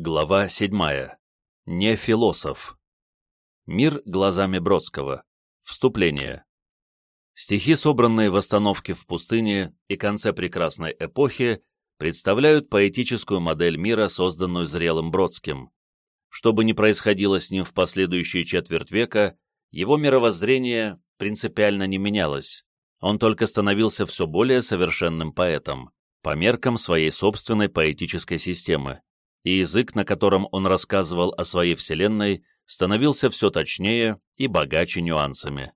Глава 7. Не философ. Мир глазами Бродского. Вступление. Стихи, собранные в остановке в пустыне и конце прекрасной эпохи, представляют поэтическую модель мира, созданную зрелым Бродским. Что бы ни происходило с ним в последующие четверть века, его мировоззрение принципиально не менялось. Он только становился все более совершенным поэтом, по меркам своей собственной поэтической системы и язык, на котором он рассказывал о своей вселенной, становился все точнее и богаче нюансами.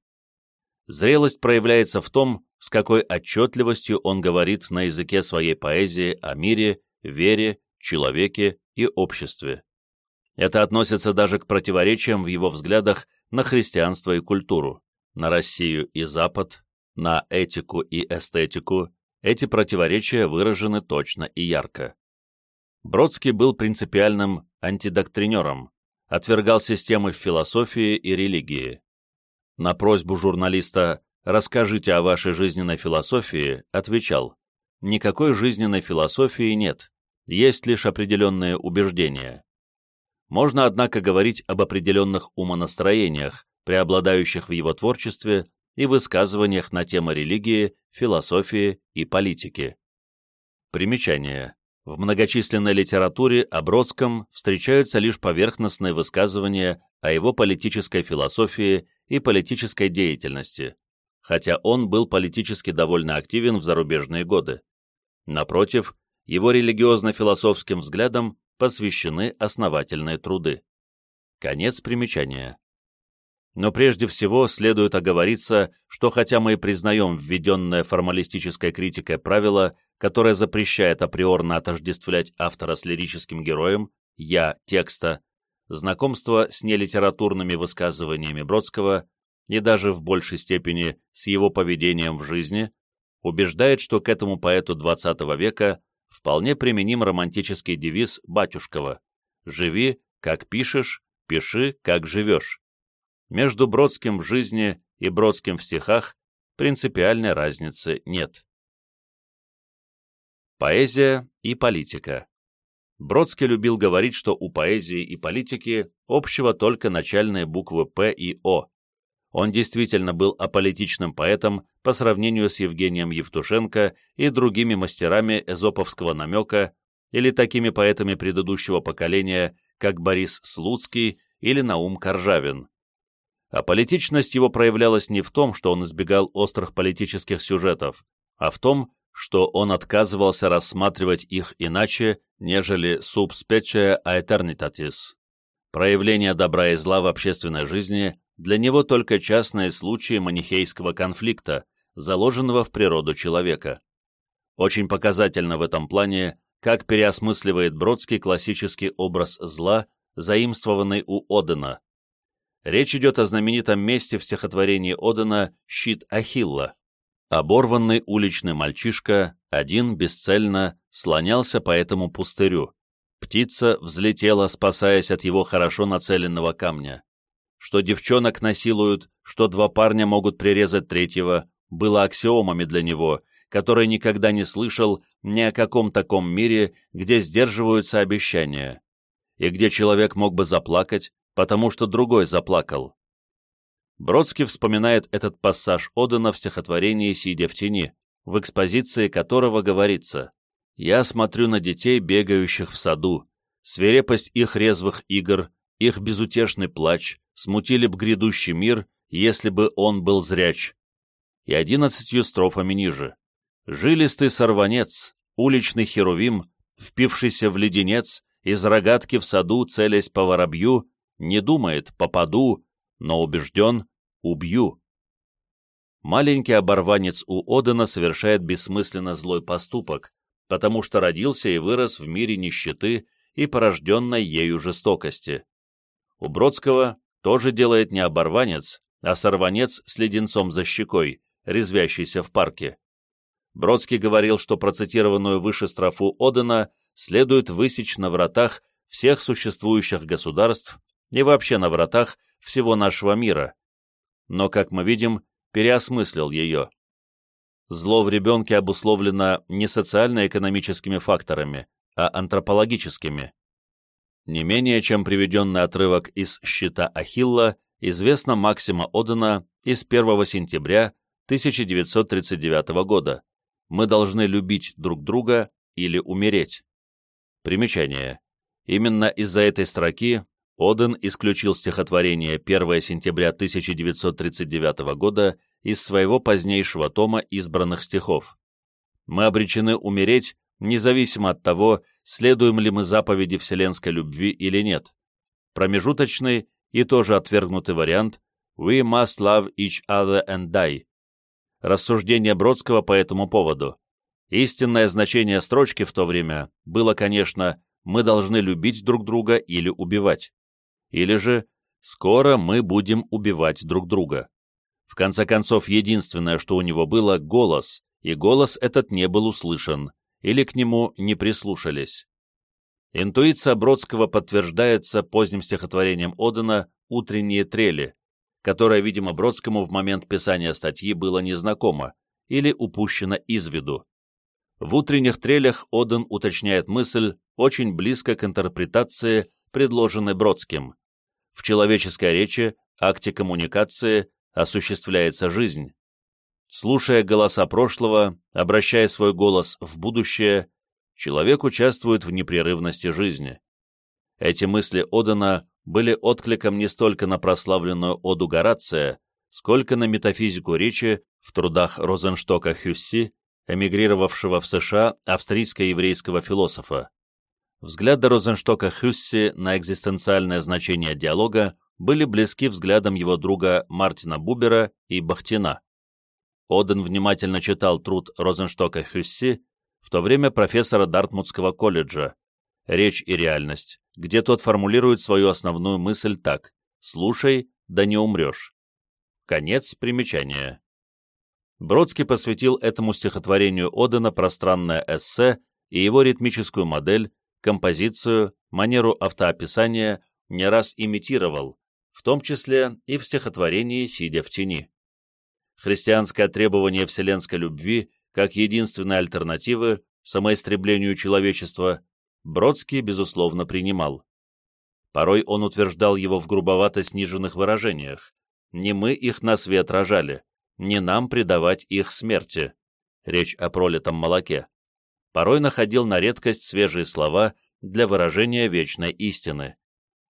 Зрелость проявляется в том, с какой отчетливостью он говорит на языке своей поэзии о мире, вере, человеке и обществе. Это относится даже к противоречиям в его взглядах на христианство и культуру, на Россию и Запад, на этику и эстетику. Эти противоречия выражены точно и ярко. Бродский был принципиальным антидоктринером, отвергал системы в философии и религии. На просьбу журналиста «Расскажите о вашей жизненной философии» отвечал «Никакой жизненной философии нет, есть лишь определенные убеждения». Можно, однако, говорить об определенных умонастроениях, преобладающих в его творчестве и высказываниях на темы религии, философии и политики. Примечание. В многочисленной литературе о Бродском встречаются лишь поверхностные высказывания о его политической философии и политической деятельности, хотя он был политически довольно активен в зарубежные годы. Напротив, его религиозно-философским взглядам посвящены основательные труды. Конец примечания. Но прежде всего следует оговориться, что хотя мы и признаем введенное формалистической критикой правило которая запрещает априорно отождествлять автора с лирическим героем, я текста, знакомство с нелитературными высказываниями Бродского и даже в большей степени с его поведением в жизни, убеждает, что к этому поэту XX века вполне применим романтический девиз Батюшкова «Живи, как пишешь, пиши, как живешь». Между Бродским в жизни и Бродским в стихах принципиальной разницы нет. Поэзия и политика. Бродский любил говорить, что у поэзии и политики общего только начальные буквы «П» и «О». Он действительно был аполитичным поэтом по сравнению с Евгением Евтушенко и другими мастерами эзоповского намека или такими поэтами предыдущего поколения, как Борис Слуцкий или Наум Коржавин. А политичность его проявлялась не в том, что он избегал острых политических сюжетов, а в том, что он отказывался рассматривать их иначе, нежели specie aeternitatis. Проявление добра и зла в общественной жизни для него только частные случаи манихейского конфликта, заложенного в природу человека. Очень показательно в этом плане, как переосмысливает Бродский классический образ зла, заимствованный у Одена. Речь идет о знаменитом месте в стихотворении Одена «Щит Ахилла». Оборванный уличный мальчишка один бесцельно слонялся по этому пустырю. Птица взлетела, спасаясь от его хорошо нацеленного камня. Что девчонок насилуют, что два парня могут прирезать третьего, было аксиомами для него, который никогда не слышал ни о каком таком мире, где сдерживаются обещания, и где человек мог бы заплакать, потому что другой заплакал. Бродский вспоминает этот пассаж Одена в стихотворении «Сидя в тени», в экспозиции которого говорится «Я смотрю на детей, бегающих в саду, свирепость их резвых игр, их безутешный плач смутили б грядущий мир, если бы он был зряч». И одиннадцатью строфами ниже. «Жилистый сорванец, уличный херувим, впившийся в леденец, из рогатки в саду, целясь по воробью, не думает, попаду, но убежден, Убью. Маленький оборванец у Одена совершает бессмысленно злой поступок, потому что родился и вырос в мире нищеты и порожденной ею жестокости. У Бродского тоже делает не оборванец, а сорванец с леденцом за щекой, резвящийся в парке. Бродский говорил, что процитированную выше строфу Одена следует высечь на вратах всех существующих государств и вообще на вратах всего нашего мира, но, как мы видим, переосмыслил ее. Зло в ребенке обусловлено не социально-экономическими факторами, а антропологическими. Не менее чем приведенный отрывок из «Щита Ахилла» известна Максима Одена из 1 сентября 1939 года. Мы должны любить друг друга или умереть. Примечание. Именно из-за этой строки Оден исключил стихотворение 1 сентября 1939 года из своего позднейшего тома избранных стихов. Мы обречены умереть, независимо от того, следуем ли мы заповеди вселенской любви или нет. Промежуточный и тоже отвергнутый вариант «We must love each other and die». Рассуждение Бродского по этому поводу. Истинное значение строчки в то время было, конечно, «Мы должны любить друг друга или убивать». Или же «Скоро мы будем убивать друг друга». В конце концов, единственное, что у него было — голос, и голос этот не был услышан, или к нему не прислушались. Интуиция Бродского подтверждается поздним стихотворением Одена «Утренние трели», которое, видимо, Бродскому в момент писания статьи было незнакомо или упущено из виду. В «Утренних трелях» Оден уточняет мысль, очень близко к интерпретации, предложенной Бродским. В человеческой речи, акте коммуникации осуществляется жизнь. Слушая голоса прошлого, обращая свой голос в будущее, человек участвует в непрерывности жизни. Эти мысли Одена были откликом не столько на прославленную Оду Горация, сколько на метафизику речи в трудах Розенштока Хюсси, эмигрировавшего в США австрийско-еврейского философа. Взгляды Розенштока Хюсси на экзистенциальное значение диалога были близки взглядам его друга Мартина Бубера и Бахтина. Оден внимательно читал труд Розенштока Хюсси, в то время профессора Дартмутского колледжа «Речь и реальность», где тот формулирует свою основную мысль так «Слушай, да не умрешь». Конец примечания. Бродский посвятил этому стихотворению Одена пространное эссе и его ритмическую модель, композицию, манеру автоописания не раз имитировал, в том числе и в стихотворении «Сидя в тени». Христианское требование вселенской любви как единственной альтернативы самоистреблению человечества Бродский, безусловно, принимал. Порой он утверждал его в грубовато сниженных выражениях. Не мы их на свет рожали, не нам предавать их смерти. Речь о пролитом молоке. Порой находил на редкость свежие слова для выражения вечной истины.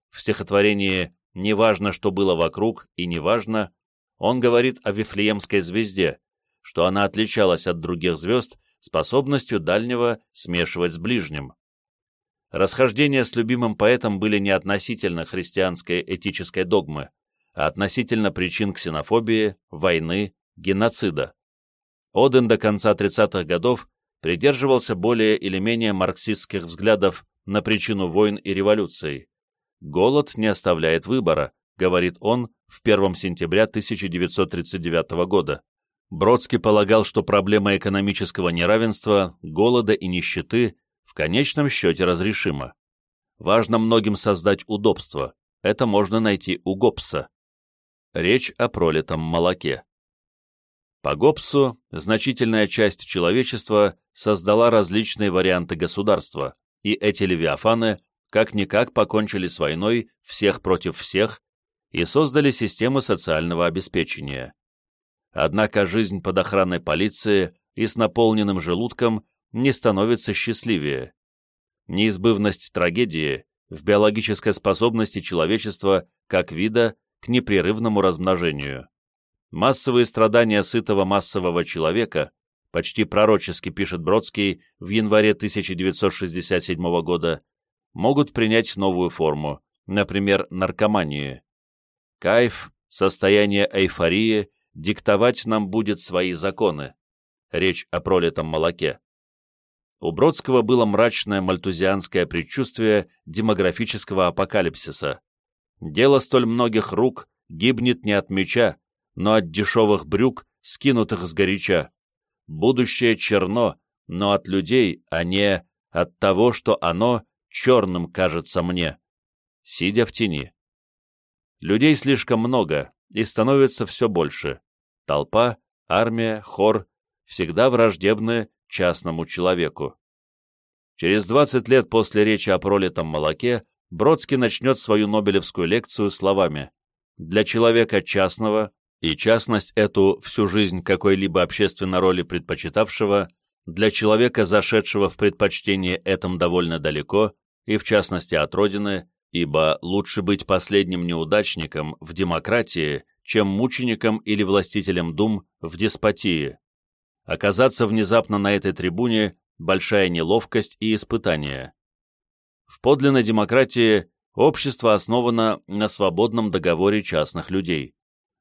В стихотворении «Неважно, что было вокруг, и неважно» он говорит о Вифлеемской звезде, что она отличалась от других звезд способностью дальнего смешивать с ближним. Расхождения с любимым поэтом были не относительно христианской этической догмы, а относительно причин ксенофобии, войны, геноцида. Оден до конца 30-х годов придерживался более или менее марксистских взглядов на причину войн и революций. «Голод не оставляет выбора», — говорит он в 1 сентября 1939 года. Бродский полагал, что проблема экономического неравенства, голода и нищеты в конечном счете разрешима. Важно многим создать удобство. Это можно найти у Гоббса. Речь о пролитом молоке. По Гоббсу значительная часть человечества создала различные варианты государства, и эти левиафаны как-никак покончили с войной всех против всех и создали системы социального обеспечения. Однако жизнь под охраной полиции и с наполненным желудком не становится счастливее. Неизбывность трагедии в биологической способности человечества как вида к непрерывному размножению. Массовые страдания сытого массового человека, почти пророчески пишет Бродский в январе 1967 года, могут принять новую форму, например, наркоманию. Кайф, состояние эйфории диктовать нам будет свои законы. Речь о пролитом молоке. У Бродского было мрачное мальтузианское предчувствие демографического апокалипсиса. Дело столь многих рук гибнет не от меча, но от дешевых брюк, скинутых с горяча. Будущее черно, но от людей, а не от того, что оно черным кажется мне. Сидя в тени. Людей слишком много, и становится все больше. Толпа, армия, хор всегда враждебны частному человеку. Через 20 лет после речи о пролитом молоке Бродский начнет свою Нобелевскую лекцию словами «Для человека частного, и частность эту всю жизнь какой-либо общественной роли предпочитавшего, для человека, зашедшего в предпочтение этом довольно далеко, и в частности от Родины, ибо лучше быть последним неудачником в демократии, чем мучеником или властителем дум в деспотии. Оказаться внезапно на этой трибуне – большая неловкость и испытание. В подлинной демократии общество основано на свободном договоре частных людей.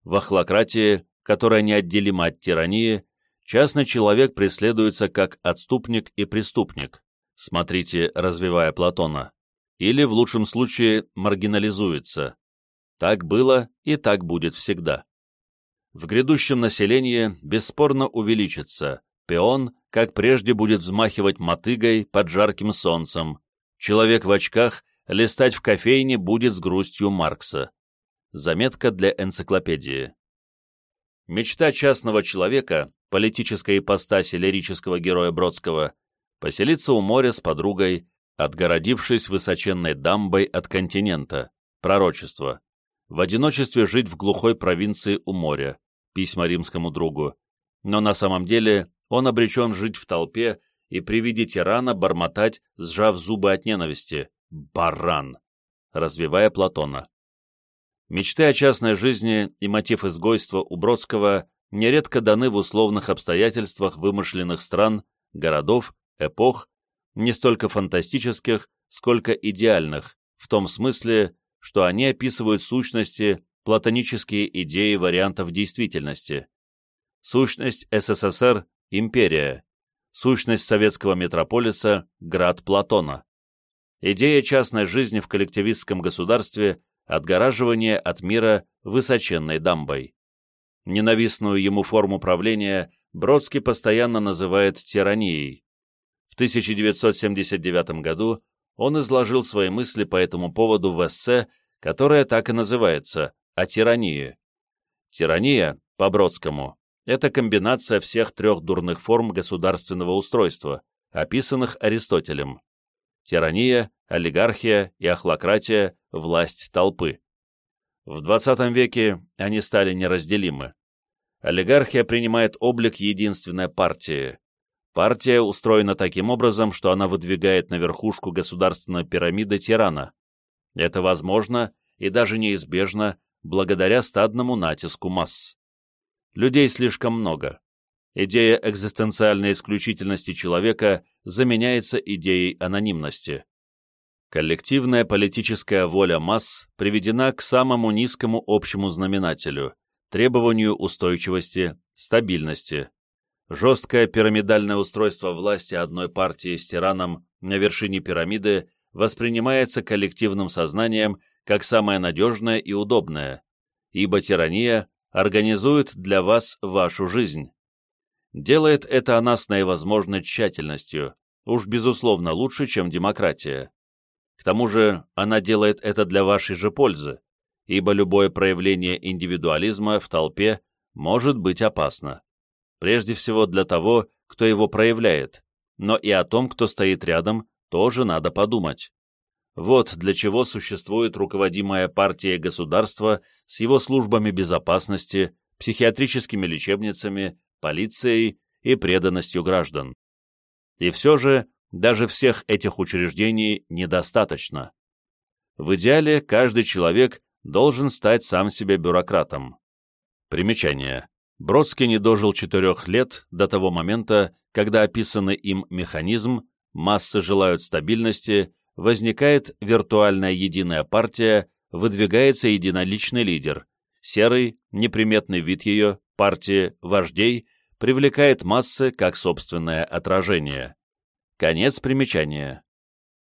В ахлократии, которая неотделима от тирании, частный человек преследуется как отступник и преступник, смотрите, развивая Платона, или, в лучшем случае, маргинализуется. Так было и так будет всегда. В грядущем населении бесспорно увеличится, пеон, как прежде, будет взмахивать мотыгой под жарким солнцем, человек в очках листать в кофейне будет с грустью Маркса. Заметка для энциклопедии. Мечта частного человека, политической ипостаси лирического героя Бродского, поселиться у моря с подругой, отгородившись высоченной дамбой от континента, пророчество, в одиночестве жить в глухой провинции у моря, письма римскому другу, но на самом деле он обречен жить в толпе и при виде тирана бормотать, сжав зубы от ненависти. «Баран!» развивая Платона. Мечты о частной жизни и мотив изгойства у Бродского нередко даны в условных обстоятельствах вымышленных стран, городов, эпох, не столько фантастических, сколько идеальных, в том смысле, что они описывают сущности, платонические идеи вариантов действительности. Сущность СССР – империя, сущность советского метрополиса – град Платона. Идея частной жизни в коллективистском государстве отгораживание от мира высоченной дамбой. Ненавистную ему форму правления Бродский постоянно называет тиранией. В 1979 году он изложил свои мысли по этому поводу в эссе, которое так и называется «О тирании». Тирания, по Бродскому, это комбинация всех трех дурных форм государственного устройства, описанных Аристотелем. Тирания, олигархия и ахлократия – власть толпы. В XX веке они стали неразделимы. Олигархия принимает облик единственной партии. Партия устроена таким образом, что она выдвигает на верхушку государственной пирамиды тирана. Это возможно и даже неизбежно благодаря стадному натиску масс. Людей слишком много. Идея экзистенциальной исключительности человека заменяется идеей анонимности. Коллективная политическая воля масс приведена к самому низкому общему знаменателю – требованию устойчивости, стабильности. Жесткое пирамидальное устройство власти одной партии с тираном на вершине пирамиды воспринимается коллективным сознанием как самое надежное и удобное, ибо тирания организует для вас вашу жизнь. Делает это она с наивозможной тщательностью, уж безусловно лучше, чем демократия. К тому же она делает это для вашей же пользы, ибо любое проявление индивидуализма в толпе может быть опасно. Прежде всего для того, кто его проявляет, но и о том, кто стоит рядом, тоже надо подумать. Вот для чего существует руководимая партия государства с его службами безопасности, психиатрическими лечебницами, полицией и преданностью граждан. И все же даже всех этих учреждений недостаточно. В идеале каждый человек должен стать сам себе бюрократом. Примечание. Бродский не дожил четырех лет до того момента, когда описанный им механизм «массы желают стабильности», возникает виртуальная единая партия, выдвигается единоличный лидер, серый, неприметный вид ее, партии, вождей, привлекает массы как собственное отражение. Конец примечания.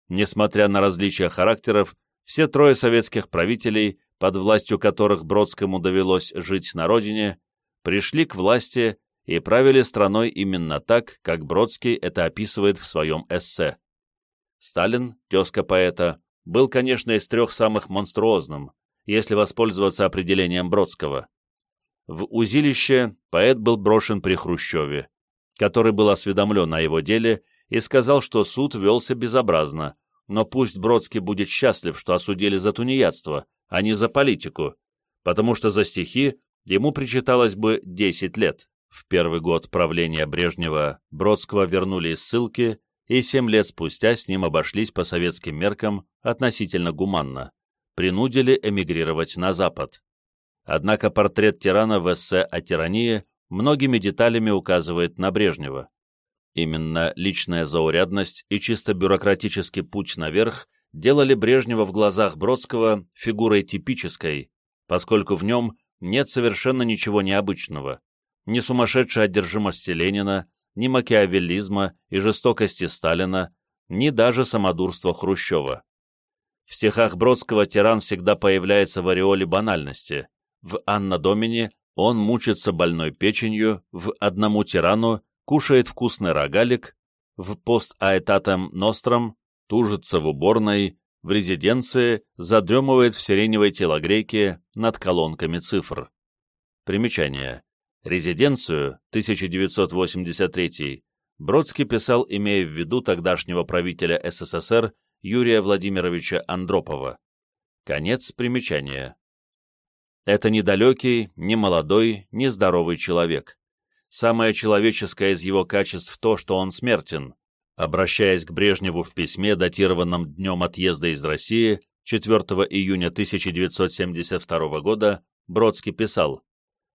Несмотря на различия характеров, все трое советских правителей, под властью которых Бродскому довелось жить на родине, пришли к власти и правили страной именно так, как Бродский это описывает в своем эссе. Сталин, тезка поэта, был, конечно, из трех самых монструозным, если воспользоваться определением Бродского. В узилище поэт был брошен при Хрущеве, который был осведомлен о его деле и сказал, что суд велся безобразно, но пусть Бродский будет счастлив, что осудили за тунеядство, а не за политику, потому что за стихи ему причиталось бы 10 лет. В первый год правления Брежнева Бродского вернули из ссылки, и семь лет спустя с ним обошлись по советским меркам относительно гуманно, принудили эмигрировать на Запад. Однако портрет тирана в эссе о тирании многими деталями указывает на Брежнева. Именно личная заурядность и чисто бюрократический путь наверх делали Брежнева в глазах Бродского фигурой типической, поскольку в нем нет совершенно ничего необычного, ни сумасшедшей одержимости Ленина, ни макиавеллизма и жестокости Сталина, ни даже самодурства Хрущева. В стихах Бродского тиран всегда появляется в ореоле банальности. В «Анна Домини» он мучится больной печенью, в «Одному тирану» кушает вкусный рогалик, в «Пост Аэтатом Ностром» тужится в уборной, в резиденции задремывает в сиреневой телогрейке над колонками цифр. Примечание. Резиденцию 1983 Бродский писал, имея в виду тогдашнего правителя СССР Юрия Владимировича Андропова. Конец примечания. Это недалекий, не здоровый человек. Самое человеческое из его качеств то, что он смертен. Обращаясь к Брежневу в письме, датированном днем отъезда из России, 4 июня 1972 года, Бродский писал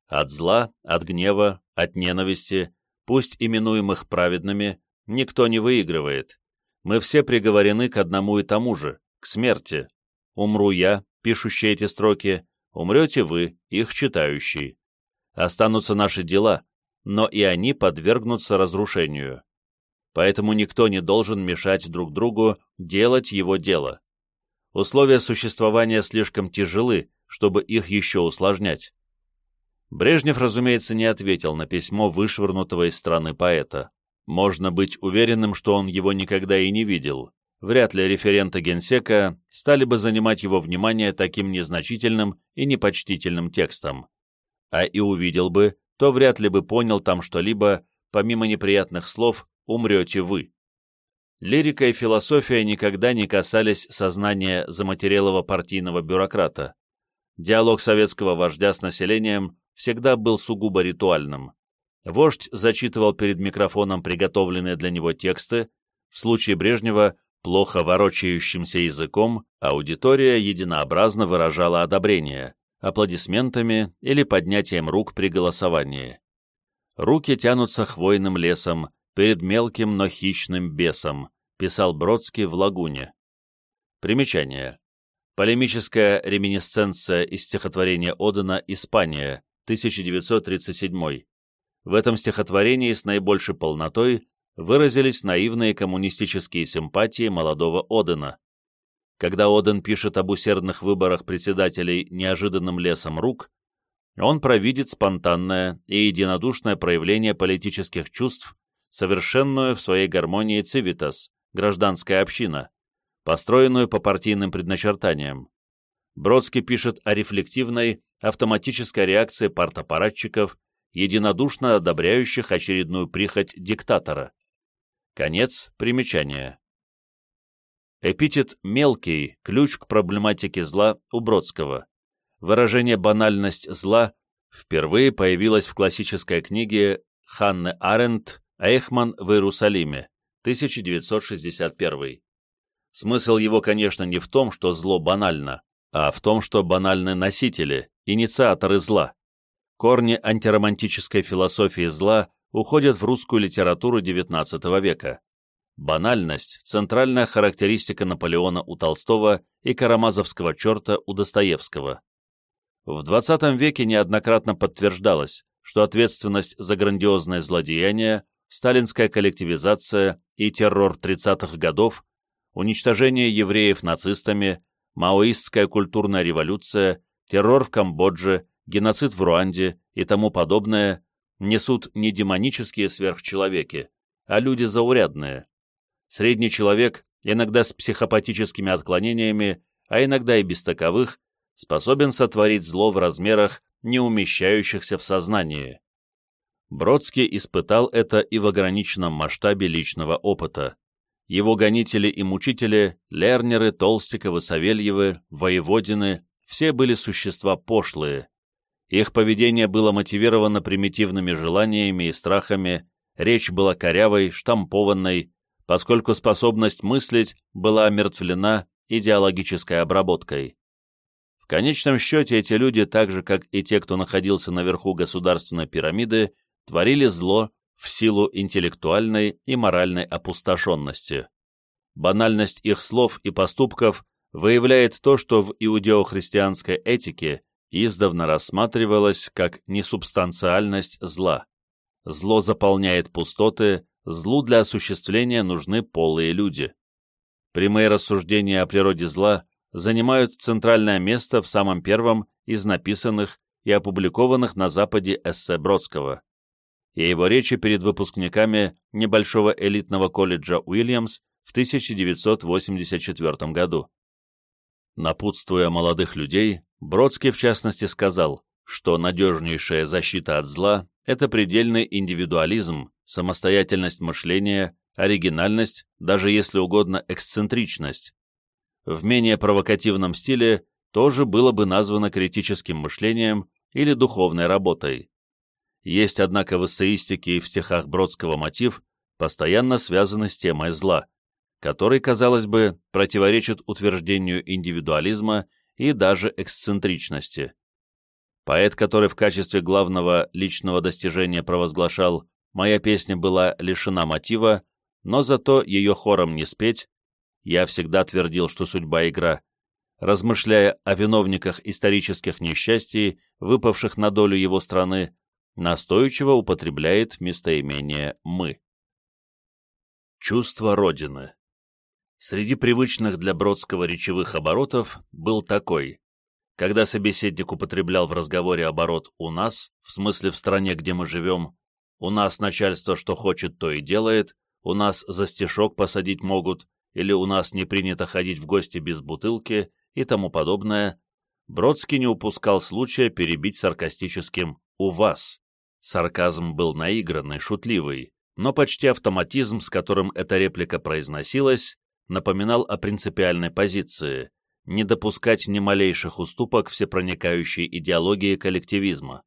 «От зла, от гнева, от ненависти, пусть именуемых праведными, никто не выигрывает. Мы все приговорены к одному и тому же, к смерти. Умру я, пишущий эти строки, умрете вы, их читающий. Останутся наши дела, но и они подвергнутся разрушению. Поэтому никто не должен мешать друг другу делать его дело. Условия существования слишком тяжелы, чтобы их еще усложнять. Брежнев, разумеется, не ответил на письмо вышвырнутого из страны поэта. Можно быть уверенным, что он его никогда и не видел. Вряд ли референты генсека стали бы занимать его внимание таким незначительным и непочтительным текстом. А и увидел бы, то вряд ли бы понял там что-либо, помимо неприятных слов «умрете вы». Лирика и философия никогда не касались сознания заматерелого партийного бюрократа. Диалог советского вождя с населением всегда был сугубо ритуальным. Вождь зачитывал перед микрофоном приготовленные для него тексты, в случае Брежнева плохо ворочающимся языком, аудитория единообразно выражала одобрение, аплодисментами или поднятием рук при голосовании. «Руки тянутся хвойным лесом перед мелким, но хищным бесом», писал Бродский в «Лагуне». Примечание. Полемическая реминисценция из стихотворения Одена «Испания», 1937. В этом стихотворении с наибольшей полнотой выразились наивные коммунистические симпатии молодого Одена. Когда Оден пишет об усердных выборах председателей неожиданным лесом рук, он провидит спонтанное и единодушное проявление политических чувств, совершенную в своей гармонии цивитас, гражданская община, построенную по партийным предначертаниям. Бродский пишет о рефлективной, автоматической реакции партаппаратчиков, единодушно одобряющих очередную прихоть диктатора. Конец примечания. Эпитет «мелкий» — ключ к проблематике зла у Бродского. Выражение «банальность зла» впервые появилось в классической книге Ханны Аренд «Эйхман в Иерусалиме», 1961. Смысл его, конечно, не в том, что зло банально, а в том, что банальны носители, инициаторы зла. Корни антиромантической философии зла уходят в русскую литературу XIX века. Банальность – центральная характеристика Наполеона у Толстого и карамазовского черта у Достоевского. В XX веке неоднократно подтверждалось, что ответственность за грандиозное злодеяние, сталинская коллективизация и террор 30-х годов, уничтожение евреев нацистами, маоистская культурная революция, террор в Камбодже, геноцид в Руанде и тому подобное несут не демонические сверхчеловеки, а люди заурядные, Средний человек, иногда с психопатическими отклонениями, а иногда и без таковых, способен сотворить зло в размерах, не умещающихся в сознании. Бродский испытал это и в ограниченном масштабе личного опыта. Его гонители и мучители, Лернеры, Толстиковы, Савельевы, Воеводины, все были существа пошлые. Их поведение было мотивировано примитивными желаниями и страхами, речь была корявой, штампованной, поскольку способность мыслить была омертвлена идеологической обработкой. В конечном счете эти люди, так же как и те, кто находился наверху государственной пирамиды, творили зло в силу интеллектуальной и моральной опустошенности. Банальность их слов и поступков выявляет то, что в иудео-христианской этике издавна рассматривалось как несубстанциальность зла. Зло заполняет пустоты, злу для осуществления нужны полые люди. Прямые рассуждения о природе зла занимают центральное место в самом первом из написанных и опубликованных на Западе эссе Бродского и его речи перед выпускниками небольшого элитного колледжа Уильямс в 1984 году. Напутствуя молодых людей, Бродский в частности сказал, что надежнейшая защита от зла – это предельный индивидуализм, самостоятельность мышления, оригинальность, даже если угодно эксцентричность. В менее провокативном стиле тоже было бы названо критическим мышлением или духовной работой. Есть, однако, в эссеистике и в стихах Бродского мотив, постоянно связанный с темой зла, который, казалось бы, противоречит утверждению индивидуализма и даже эксцентричности. Поэт, который в качестве главного личного достижения провозглашал «Моя песня была лишена мотива, но зато ее хором не спеть», я всегда твердил, что судьба игра, размышляя о виновниках исторических несчастий, выпавших на долю его страны, настойчиво употребляет местоимение «мы». Чувство Родины Среди привычных для Бродского речевых оборотов был такой. Когда собеседник употреблял в разговоре оборот «у нас», в смысле в стране, где мы живем, «у нас начальство что хочет, то и делает», «у нас за стишок посадить могут», или «у нас не принято ходить в гости без бутылки» и тому подобное, Бродский не упускал случая перебить саркастическим «у вас». Сарказм был наигранный, шутливый, но почти автоматизм, с которым эта реплика произносилась, напоминал о принципиальной позиции – не допускать ни малейших уступок всепроникающей идеологии коллективизма.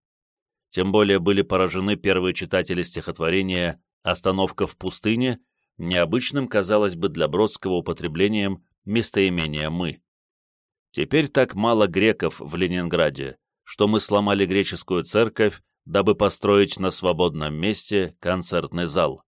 Тем более были поражены первые читатели стихотворения «Остановка в пустыне», необычным, казалось бы, для Бродского употреблением местоимения «мы». Теперь так мало греков в Ленинграде, что мы сломали греческую церковь дабы построить на свободном месте концертный зал.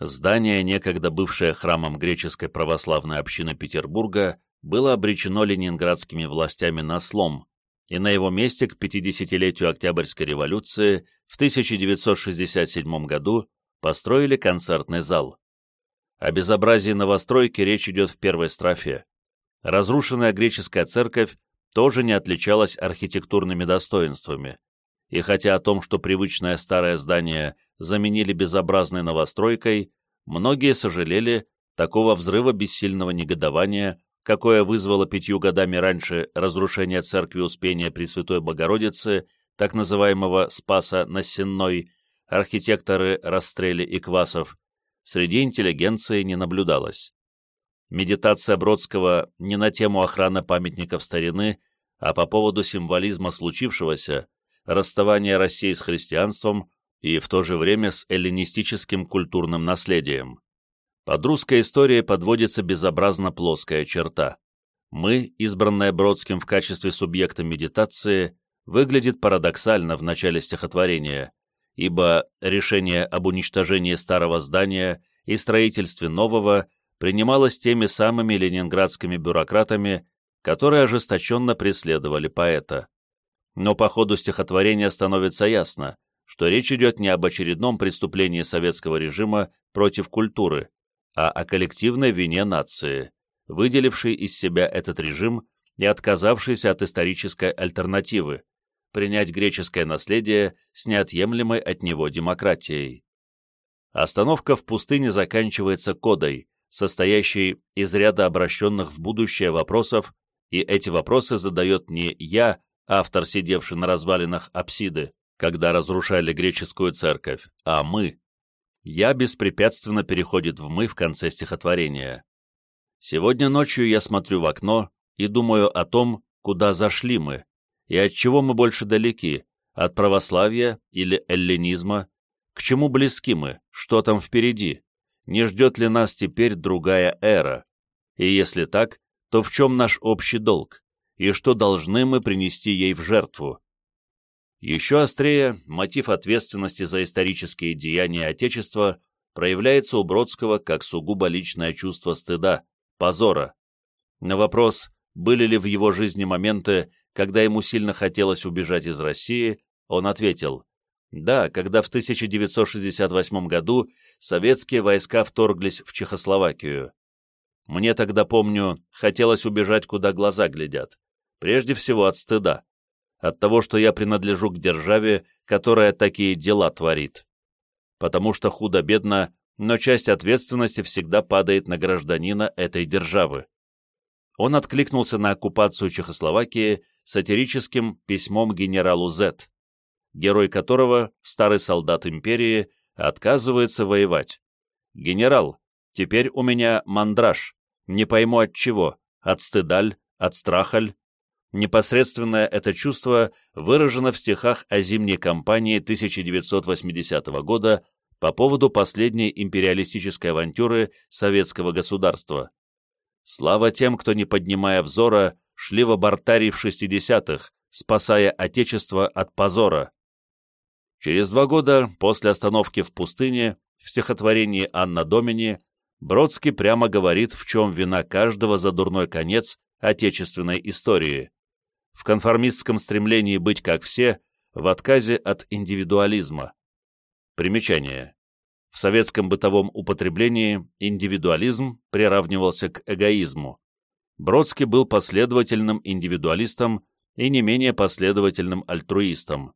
Здание, некогда бывшее храмом греческой православной общины Петербурга, было обречено ленинградскими властями на слом, и на его месте к 50-летию Октябрьской революции в 1967 году построили концертный зал. О безобразии новостройки речь идет в первой строфе. Разрушенная греческая церковь тоже не отличалась архитектурными достоинствами и хотя о том, что привычное старое здание заменили безобразной новостройкой, многие сожалели такого взрыва бессильного негодования, какое вызвало пятью годами раньше разрушение церкви Успения Пресвятой Богородицы, так называемого Спаса на Сенной, архитекторы Расстрели и Квасов, среди интеллигенции не наблюдалось. Медитация Бродского не на тему охраны памятников старины, а по поводу символизма случившегося, расставание России с христианством и в то же время с эллинистическим культурным наследием. Под русской историей подводится безобразно плоская черта. Мы, избранная Бродским в качестве субъекта медитации, выглядит парадоксально в начале стихотворения, ибо решение об уничтожении старого здания и строительстве нового принималось теми самыми ленинградскими бюрократами, которые ожесточенно преследовали поэта но по ходу стихотворения становится ясно, что речь идет не об очередном преступлении советского режима против культуры, а о коллективной вине нации, выделившей из себя этот режим и отказавшейся от исторической альтернативы принять греческое наследие с неотъемлемой от него демократией. Остановка в пустыне заканчивается кодой, состоящей из ряда обращенных в будущее вопросов, и эти вопросы задает не «я», автор, сидевший на развалинах апсиды, когда разрушали греческую церковь, а мы. «я» беспрепятственно переходит в «мы» в конце стихотворения. Сегодня ночью я смотрю в окно и думаю о том, куда зашли мы, и от чего мы больше далеки, от православия или эллинизма, к чему близки мы, что там впереди, не ждет ли нас теперь другая эра, и если так, то в чем наш общий долг, и что должны мы принести ей в жертву. Еще острее мотив ответственности за исторические деяния Отечества проявляется у Бродского как сугубо личное чувство стыда, позора. На вопрос, были ли в его жизни моменты, когда ему сильно хотелось убежать из России, он ответил, да, когда в 1968 году советские войска вторглись в Чехословакию. Мне тогда, помню, хотелось убежать, куда глаза глядят. Прежде всего от стыда. От того, что я принадлежу к державе, которая такие дела творит. Потому что худо-бедно, но часть ответственности всегда падает на гражданина этой державы. Он откликнулся на оккупацию Чехословакии сатирическим письмом генералу З герой которого, старый солдат империи, отказывается воевать. «Генерал, теперь у меня мандраж. Не пойму от чего, от стыдаль, от страхаль». Непосредственное это чувство выражено в стихах о зимней кампании 1980 года по поводу последней империалистической авантюры советского государства. Слава тем, кто, не поднимая взора, шли в абортарий в 60-х, спасая Отечество от позора. Через два года после остановки в пустыне в стихотворении «Анна Домини» Бродский прямо говорит, в чем вина каждого за дурной конец отечественной истории. В конформистском стремлении быть как все, в отказе от индивидуализма. Примечание. В советском бытовом употреблении индивидуализм приравнивался к эгоизму. Бродский был последовательным индивидуалистом и не менее последовательным альтруистом.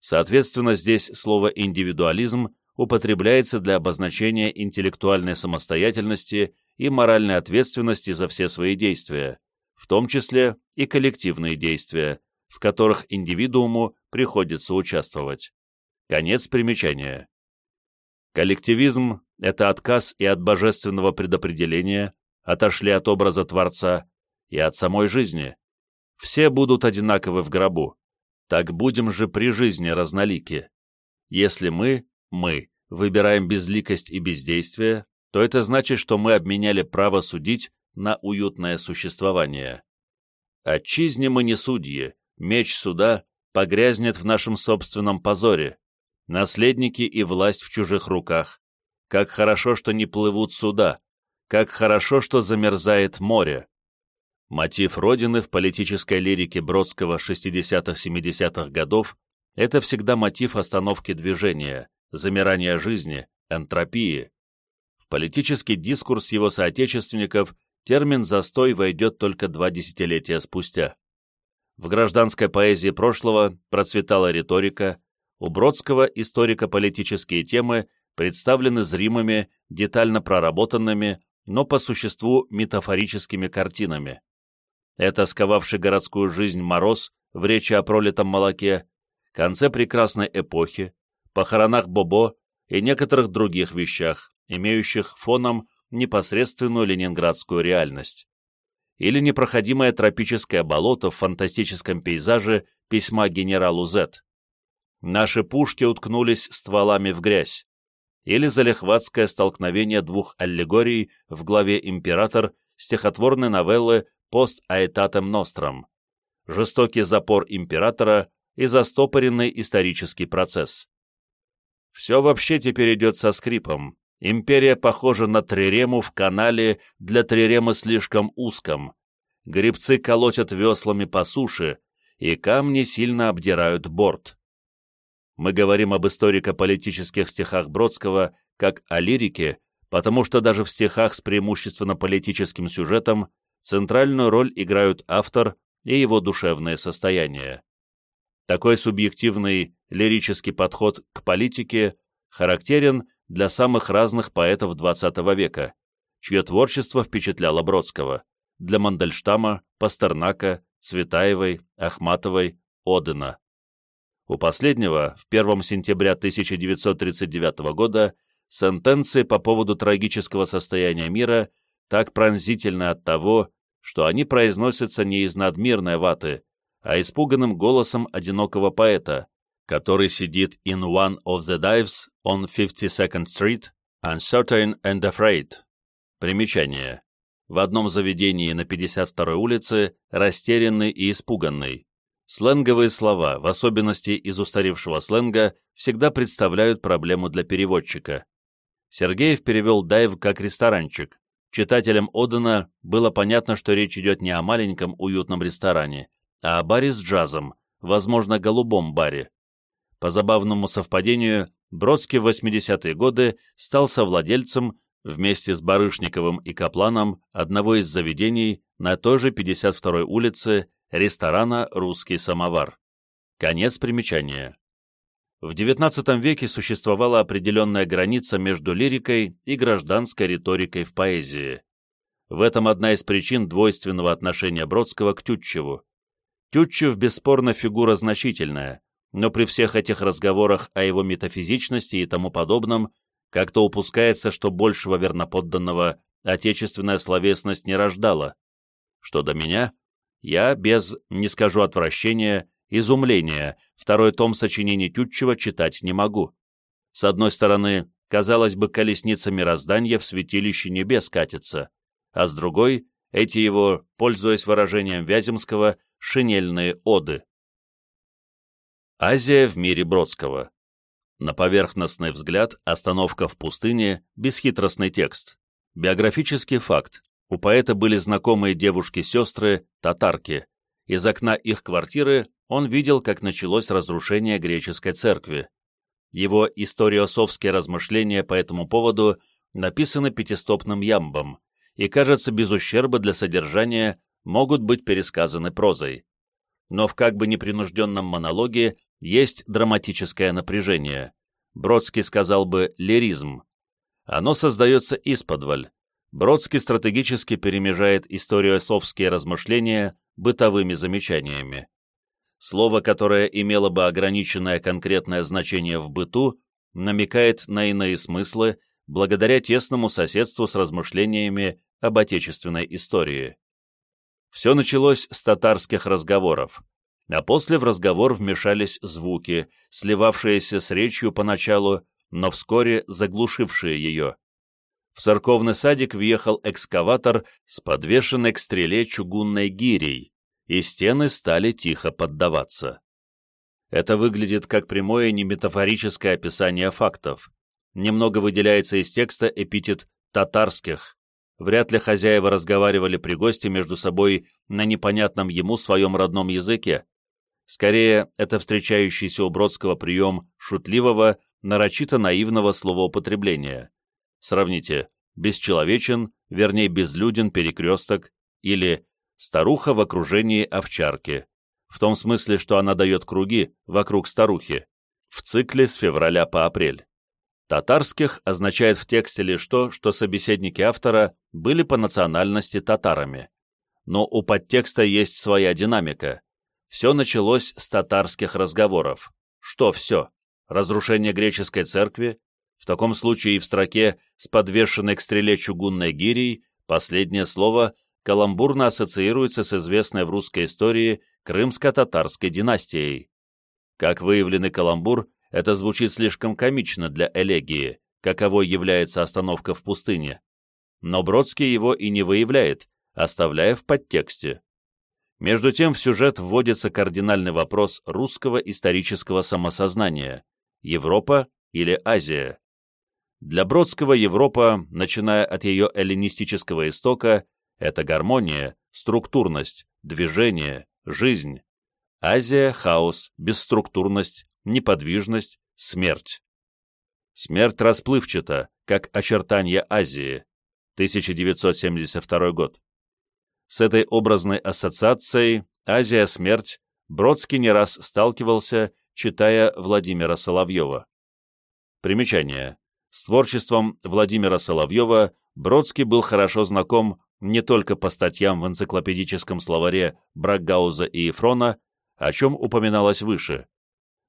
Соответственно, здесь слово «индивидуализм» употребляется для обозначения интеллектуальной самостоятельности и моральной ответственности за все свои действия, в том числе и коллективные действия, в которых индивидууму приходится участвовать. Конец примечания. Коллективизм — это отказ и от божественного предопределения, отошли от образа Творца и от самой жизни. Все будут одинаковы в гробу, так будем же при жизни разнолики. Если мы, мы, выбираем безликость и бездействие, то это значит, что мы обменяли право судить на уютное существование. Отчизне мы не судьи, меч суда погрязнет в нашем собственном позоре, наследники и власть в чужих руках. Как хорошо, что не плывут суда, как хорошо, что замерзает море. Мотив Родины в политической лирике Бродского 60-70-х годов – это всегда мотив остановки движения, замирания жизни, энтропии. В политический дискурс его соотечественников термин «застой» войдет только два десятилетия спустя. В гражданской поэзии прошлого процветала риторика, у Бродского историко-политические темы представлены зримыми, детально проработанными, но по существу метафорическими картинами это сковавший городскую жизнь мороз в речи о пролитом молоке, конце прекрасной эпохи, похоронах Бобо и некоторых других вещах, имеющих фоном непосредственную ленинградскую реальность. Или непроходимое тропическое болото в фантастическом пейзаже письма генералу Z. Наши пушки уткнулись стволами в грязь. Или залихватское столкновение двух аллегорий в главе «Император» стихотворной новеллы пост аэтатем ностром, жестокий запор императора и застопоренный исторический процесс. Все вообще теперь идет со скрипом. Империя похожа на трирему в канале для триремы слишком узком. Гребцы колотят веслами по суше, и камни сильно обдирают борт. Мы говорим об историко-политических стихах Бродского как о лирике, потому что даже в стихах с преимущественно политическим сюжетом центральную роль играют автор и его душевное состояние. Такой субъективный лирический подход к политике характерен для самых разных поэтов XX века, чье творчество впечатляло Бродского, для Мандельштама, Пастернака, Цветаевой, Ахматовой, Одена. У последнего в 1 сентября 1939 года сентенции по поводу трагического состояния мира так пронзительны от того, что они произносятся не из надмирной ваты, а испуганным голосом одинокого поэта, который сидит in one of the dives on 52nd Street, uncertain and afraid. Примечание. В одном заведении на 52-й улице растерянный и испуганный. Сленговые слова, в особенности из устаревшего сленга, всегда представляют проблему для переводчика. Сергеев перевел дайв как ресторанчик. Читателям Одена было понятно, что речь идет не о маленьком уютном ресторане, а о баре с джазом, возможно, голубом баре. По забавному совпадению, Бродский в 80-е годы стал совладельцем вместе с Барышниковым и Капланом одного из заведений на той же 52-й улице ресторана «Русский самовар». Конец примечания. В XIX веке существовала определенная граница между лирикой и гражданской риторикой в поэзии. В этом одна из причин двойственного отношения Бродского к Тютчеву. Тютчев бесспорно фигура значительная, но при всех этих разговорах о его метафизичности и тому подобном как-то упускается, что большего верноподданного отечественная словесность не рождала. Что до меня, я без, не скажу отвращения, изумления, второй том сочинений Тютчева читать не могу. С одной стороны, казалось бы, колесница мироздания в святилище небес катится, а с другой — эти его, пользуясь выражением Вяземского, шинельные оды. Азия в мире Бродского. На поверхностный взгляд остановка в пустыне, бесхитростный текст. Биографический факт. У поэта были знакомые девушки-сестры, татарки. Из окна их квартиры он видел, как началось разрушение греческой церкви. Его историосовские размышления по этому поводу написаны пятистопным ямбом и, кажется, без ущерба для содержания могут быть пересказаны прозой. Но в как бы непринужденном монологе есть драматическое напряжение. Бродский сказал бы «лиризм». Оно создается исподволь. Бродский стратегически перемежает историосовские размышления бытовыми замечаниями. Слово, которое имело бы ограниченное конкретное значение в быту, намекает на иные смыслы благодаря тесному соседству с размышлениями об отечественной истории. Все началось с татарских разговоров, а после в разговор вмешались звуки, сливавшиеся с речью поначалу, но вскоре заглушившие ее. В церковный садик въехал экскаватор с подвешенной к стреле чугунной гирей, и стены стали тихо поддаваться. Это выглядит как прямое неметафорическое описание фактов. Немного выделяется из текста эпитет «татарских», Вряд ли хозяева разговаривали при гости между собой на непонятном ему своем родном языке. Скорее, это встречающийся у Бродского прием шутливого, нарочито наивного словоупотребления. Сравните «бесчеловечен», вернее «безлюден перекресток» или «старуха в окружении овчарки», в том смысле, что она дает круги вокруг старухи, в цикле с февраля по апрель. Татарских означает в тексте лишь то, что собеседники автора были по национальности татарами. Но у подтекста есть своя динамика. Все началось с татарских разговоров. Что все? Разрушение греческой церкви? В таком случае и в строке с подвешенной к стреле чугунной гирей последнее слово каламбурно ассоциируется с известной в русской истории крымско-татарской династией. Как выявленный каламбур, это звучит слишком комично для элегии, каковой является остановка в пустыне. Но Бродский его и не выявляет, оставляя в подтексте. Между тем в сюжет вводится кардинальный вопрос русского исторического самосознания – Европа или Азия? Для Бродского Европа, начиная от ее эллинистического истока, это гармония, структурность, движение, жизнь. Азия – хаос, бесструктурность, неподвижность, смерть. Смерть расплывчата, как очертания Азии. 1972 год. С этой образной ассоциацией «Азия-смерть» Бродский не раз сталкивался, читая Владимира Соловьева. Примечание. С творчеством Владимира Соловьева Бродский был хорошо знаком не только по статьям в энциклопедическом словаре Брагауза и Ефрона, о чем упоминалось выше,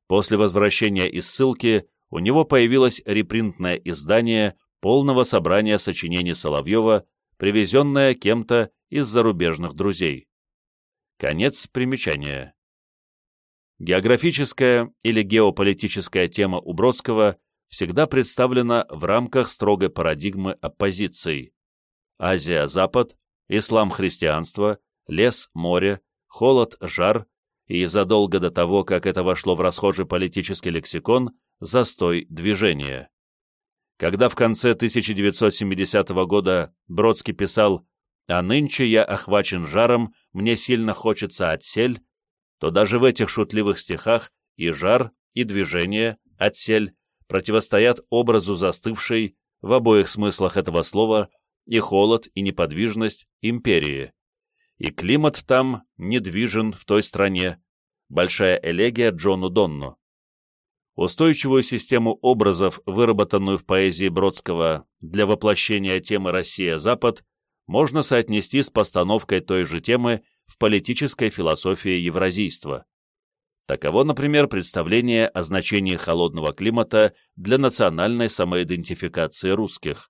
После возвращения из ссылки у него появилось репринтное издание полного собрания сочинений Соловьева, привезенное кем-то из зарубежных друзей. Конец примечания. Географическая или геополитическая тема у Бродского всегда представлена в рамках строгой парадигмы оппозиций. Азия-Запад, ислам-христианство, лес-море, холод-жар и задолго до того, как это вошло в расхожий политический лексикон, застой движения. Когда в конце 1970 года Бродский писал «А нынче я охвачен жаром, мне сильно хочется отсель», то даже в этих шутливых стихах и жар, и движение, отсель, противостоят образу застывшей, в обоих смыслах этого слова, и холод, и неподвижность империи. И климат там недвижен в той стране. Большая элегия Джону Донну. Устойчивую систему образов, выработанную в поэзии Бродского для воплощения темы «Россия-Запад», можно соотнести с постановкой той же темы в политической философии евразийства. Таково, например, представление о значении холодного климата для национальной самоидентификации русских.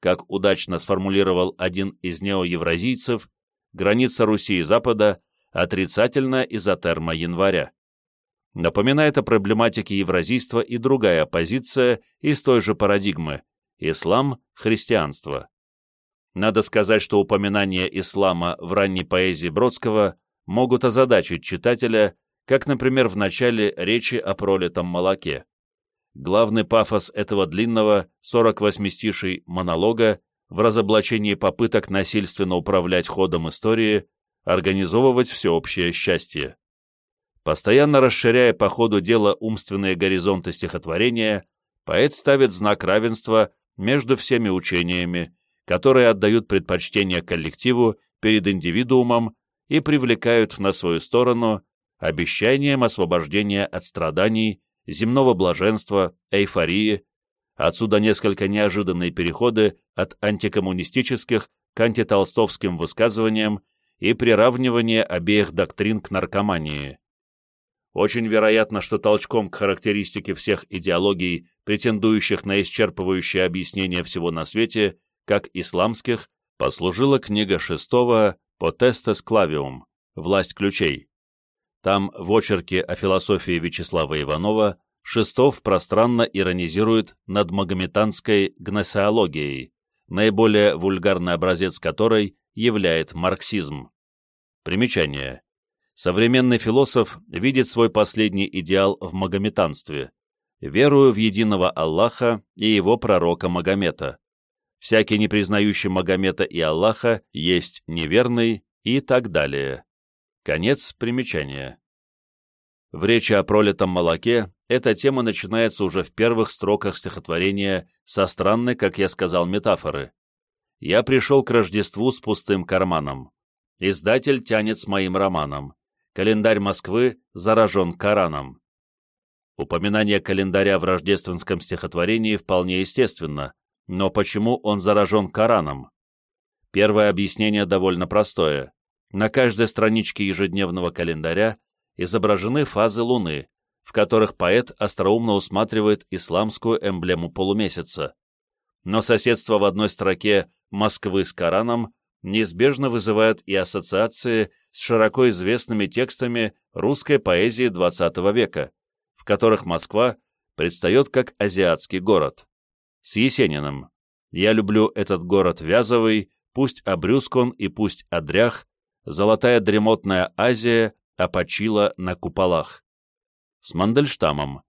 Как удачно сформулировал один из неоевразийцев, граница Руси и Запада отрицательна из-за термо января. Напоминает о проблематике евразийства и другая позиция из той же парадигмы – ислам, христианство. Надо сказать, что упоминания ислама в ранней поэзии Бродского могут озадачить читателя, как, например, в начале речи о пролитом молоке. Главный пафос этого длинного 48-стишей монолога в разоблачении попыток насильственно управлять ходом истории, организовывать всеобщее счастье. Постоянно расширяя по ходу дела умственные горизонты стихотворения, поэт ставит знак равенства между всеми учениями, которые отдают предпочтение коллективу перед индивидуумом и привлекают на свою сторону обещанием освобождения от страданий, земного блаженства, эйфории, отсюда несколько неожиданные переходы от антикоммунистических к антитолстовским высказываниям и приравнивание обеих доктрин к наркомании. Очень вероятно, что толчком к характеристике всех идеологий, претендующих на исчерпывающее объяснение всего на свете, как исламских, послужила книга шестого «Potestes Clavium» «Власть ключей». Там, в очерке о философии Вячеслава Иванова, Шестов пространно иронизирует над магометанской гносеологией, наиболее вульгарный образец которой являет марксизм. Примечание. Современный философ видит свой последний идеал в магометанстве, верую в единого Аллаха и его пророка Магомета. Всякий, не признающий Магомета и Аллаха, есть неверный и так далее. Конец примечания. В речи о пролитом молоке эта тема начинается уже в первых строках стихотворения со странной, как я сказал, метафоры. «Я пришел к Рождеству с пустым карманом. Издатель тянет с моим романом. Календарь Москвы заражен Кораном. Упоминание календаря в рождественском стихотворении вполне естественно, но почему он заражен Кораном? Первое объяснение довольно простое. На каждой страничке ежедневного календаря изображены фазы Луны, в которых поэт остроумно усматривает исламскую эмблему полумесяца. Но соседство в одной строке Москвы с Кораном неизбежно вызывает и ассоциации с широко известными текстами русской поэзии XX века, в которых Москва предстает как азиатский город. С Есениным «Я люблю этот город вязовый, пусть обрюзг он и пусть одрях, золотая дремотная Азия опочила на куполах». С Мандельштамом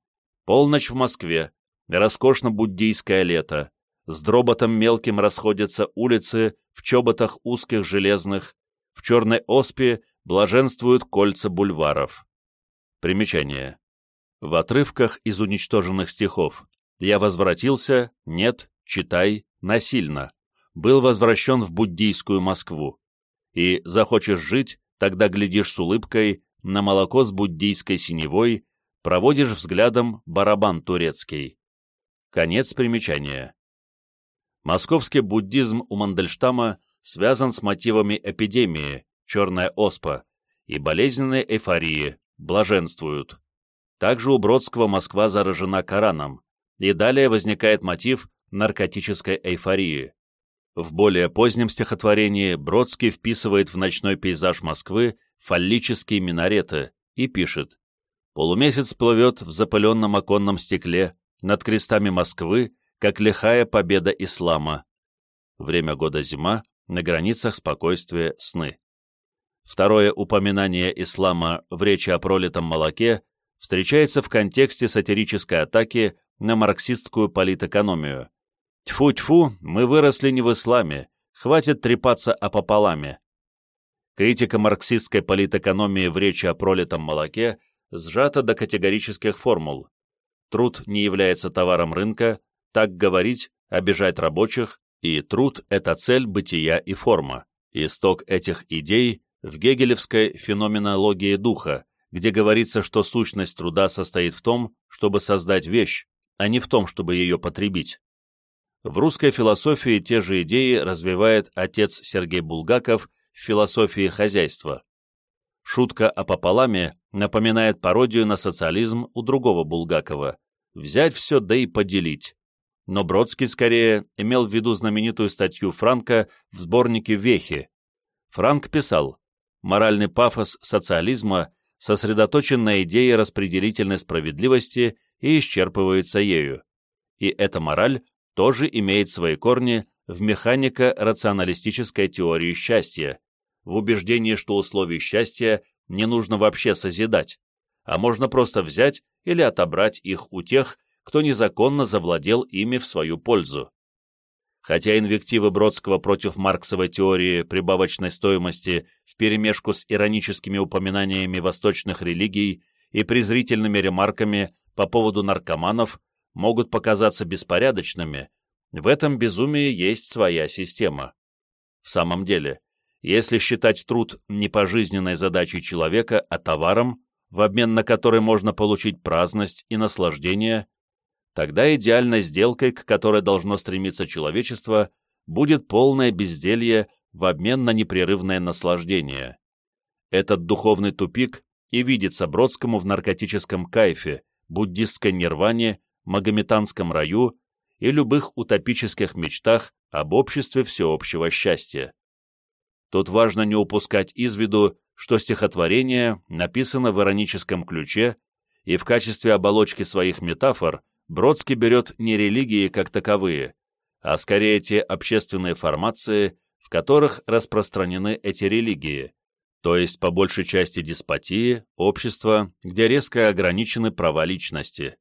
«Полночь в Москве, роскошно-буддийское лето, с дроботом мелким расходятся улицы в чоботах узких железных, в черной оспе блаженствуют кольца бульваров. Примечание. В отрывках из уничтоженных стихов «Я возвратился», «Нет», «Читай», «Насильно», был возвращен в буддийскую Москву. И «Захочешь жить, тогда глядишь с улыбкой на молоко с буддийской синевой, проводишь взглядом барабан турецкий». Конец примечания. Московский буддизм у Мандельштама связан с мотивами эпидемии, черная оспа, и болезненной эйфории, блаженствуют. Также у Бродского Москва заражена Кораном, и далее возникает мотив наркотической эйфории. В более позднем стихотворении Бродский вписывает в ночной пейзаж Москвы фаллические минареты и пишет «Полумесяц плывет в запыленном оконном стекле над крестами Москвы, как лихая победа ислама. Время года зима, на границах спокойствия сны». Второе упоминание ислама в речи о пролитом молоке встречается в контексте сатирической атаки на марксистскую политэкономию. Тьфу-тьфу, мы выросли не в исламе, хватит трепаться о пополаме. Критика марксистской политэкономии в речи о пролитом молоке сжата до категорических формул. Труд не является товаром рынка, так говорить, обижать рабочих, и труд – это цель бытия и форма. Исток этих идей в гегелевской феноменологии духа, где говорится, что сущность труда состоит в том, чтобы создать вещь, а не в том, чтобы ее потребить. В русской философии те же идеи развивает отец Сергей Булгаков в философии хозяйства. Шутка о пополаме напоминает пародию на социализм у другого Булгакова «взять все да и поделить». Но Бродский скорее имел в виду знаменитую статью Франка в сборнике «Вехи». Франк писал «Моральный пафос социализма сосредоточен на идее распределительной справедливости и исчерпывается ею. И эта мораль тоже имеет свои корни в механико-рационалистической теории счастья, в убеждении, что условий счастья не нужно вообще созидать, а можно просто взять или отобрать их у тех, кто незаконно завладел ими в свою пользу. Хотя инвективы Бродского против марксовой теории прибавочной стоимости вперемешку с ироническими упоминаниями восточных религий и презрительными ремарками по поводу наркоманов могут показаться беспорядочными, в этом безумии есть своя система. В самом деле, если считать труд не пожизненной задачей человека, а товаром, в обмен на который можно получить праздность и наслаждение, тогда идеальной сделкой, к которой должно стремиться человечество, будет полное безделье в обмен на непрерывное наслаждение. Этот духовный тупик и видится Бродскому в наркотическом кайфе, буддистской нирване, магометанском раю и любых утопических мечтах об обществе всеобщего счастья. Тут важно не упускать из виду, что стихотворение написано в ироническом ключе, и в качестве оболочки своих метафор Бродский берет не религии как таковые, а скорее те общественные формации, в которых распространены эти религии, то есть по большей части деспотии, общества, где резко ограничены права личности.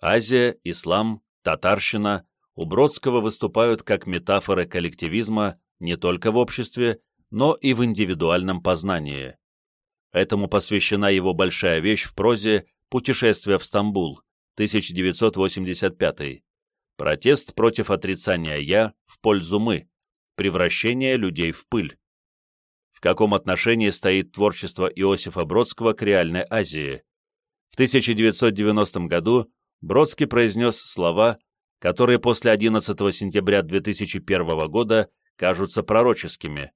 Азия, ислам, татарщина у Бродского выступают как метафоры коллективизма не только в обществе, но и в индивидуальном познании. Этому посвящена его большая вещь в прозе «Путешествие в Стамбул» 1985 Протест против отрицания «я» в пользу «мы», превращение людей в пыль. В каком отношении стоит творчество Иосифа Бродского к реальной Азии? В 1990 году Бродский произнес слова, которые после 11 сентября 2001 года кажутся пророческими.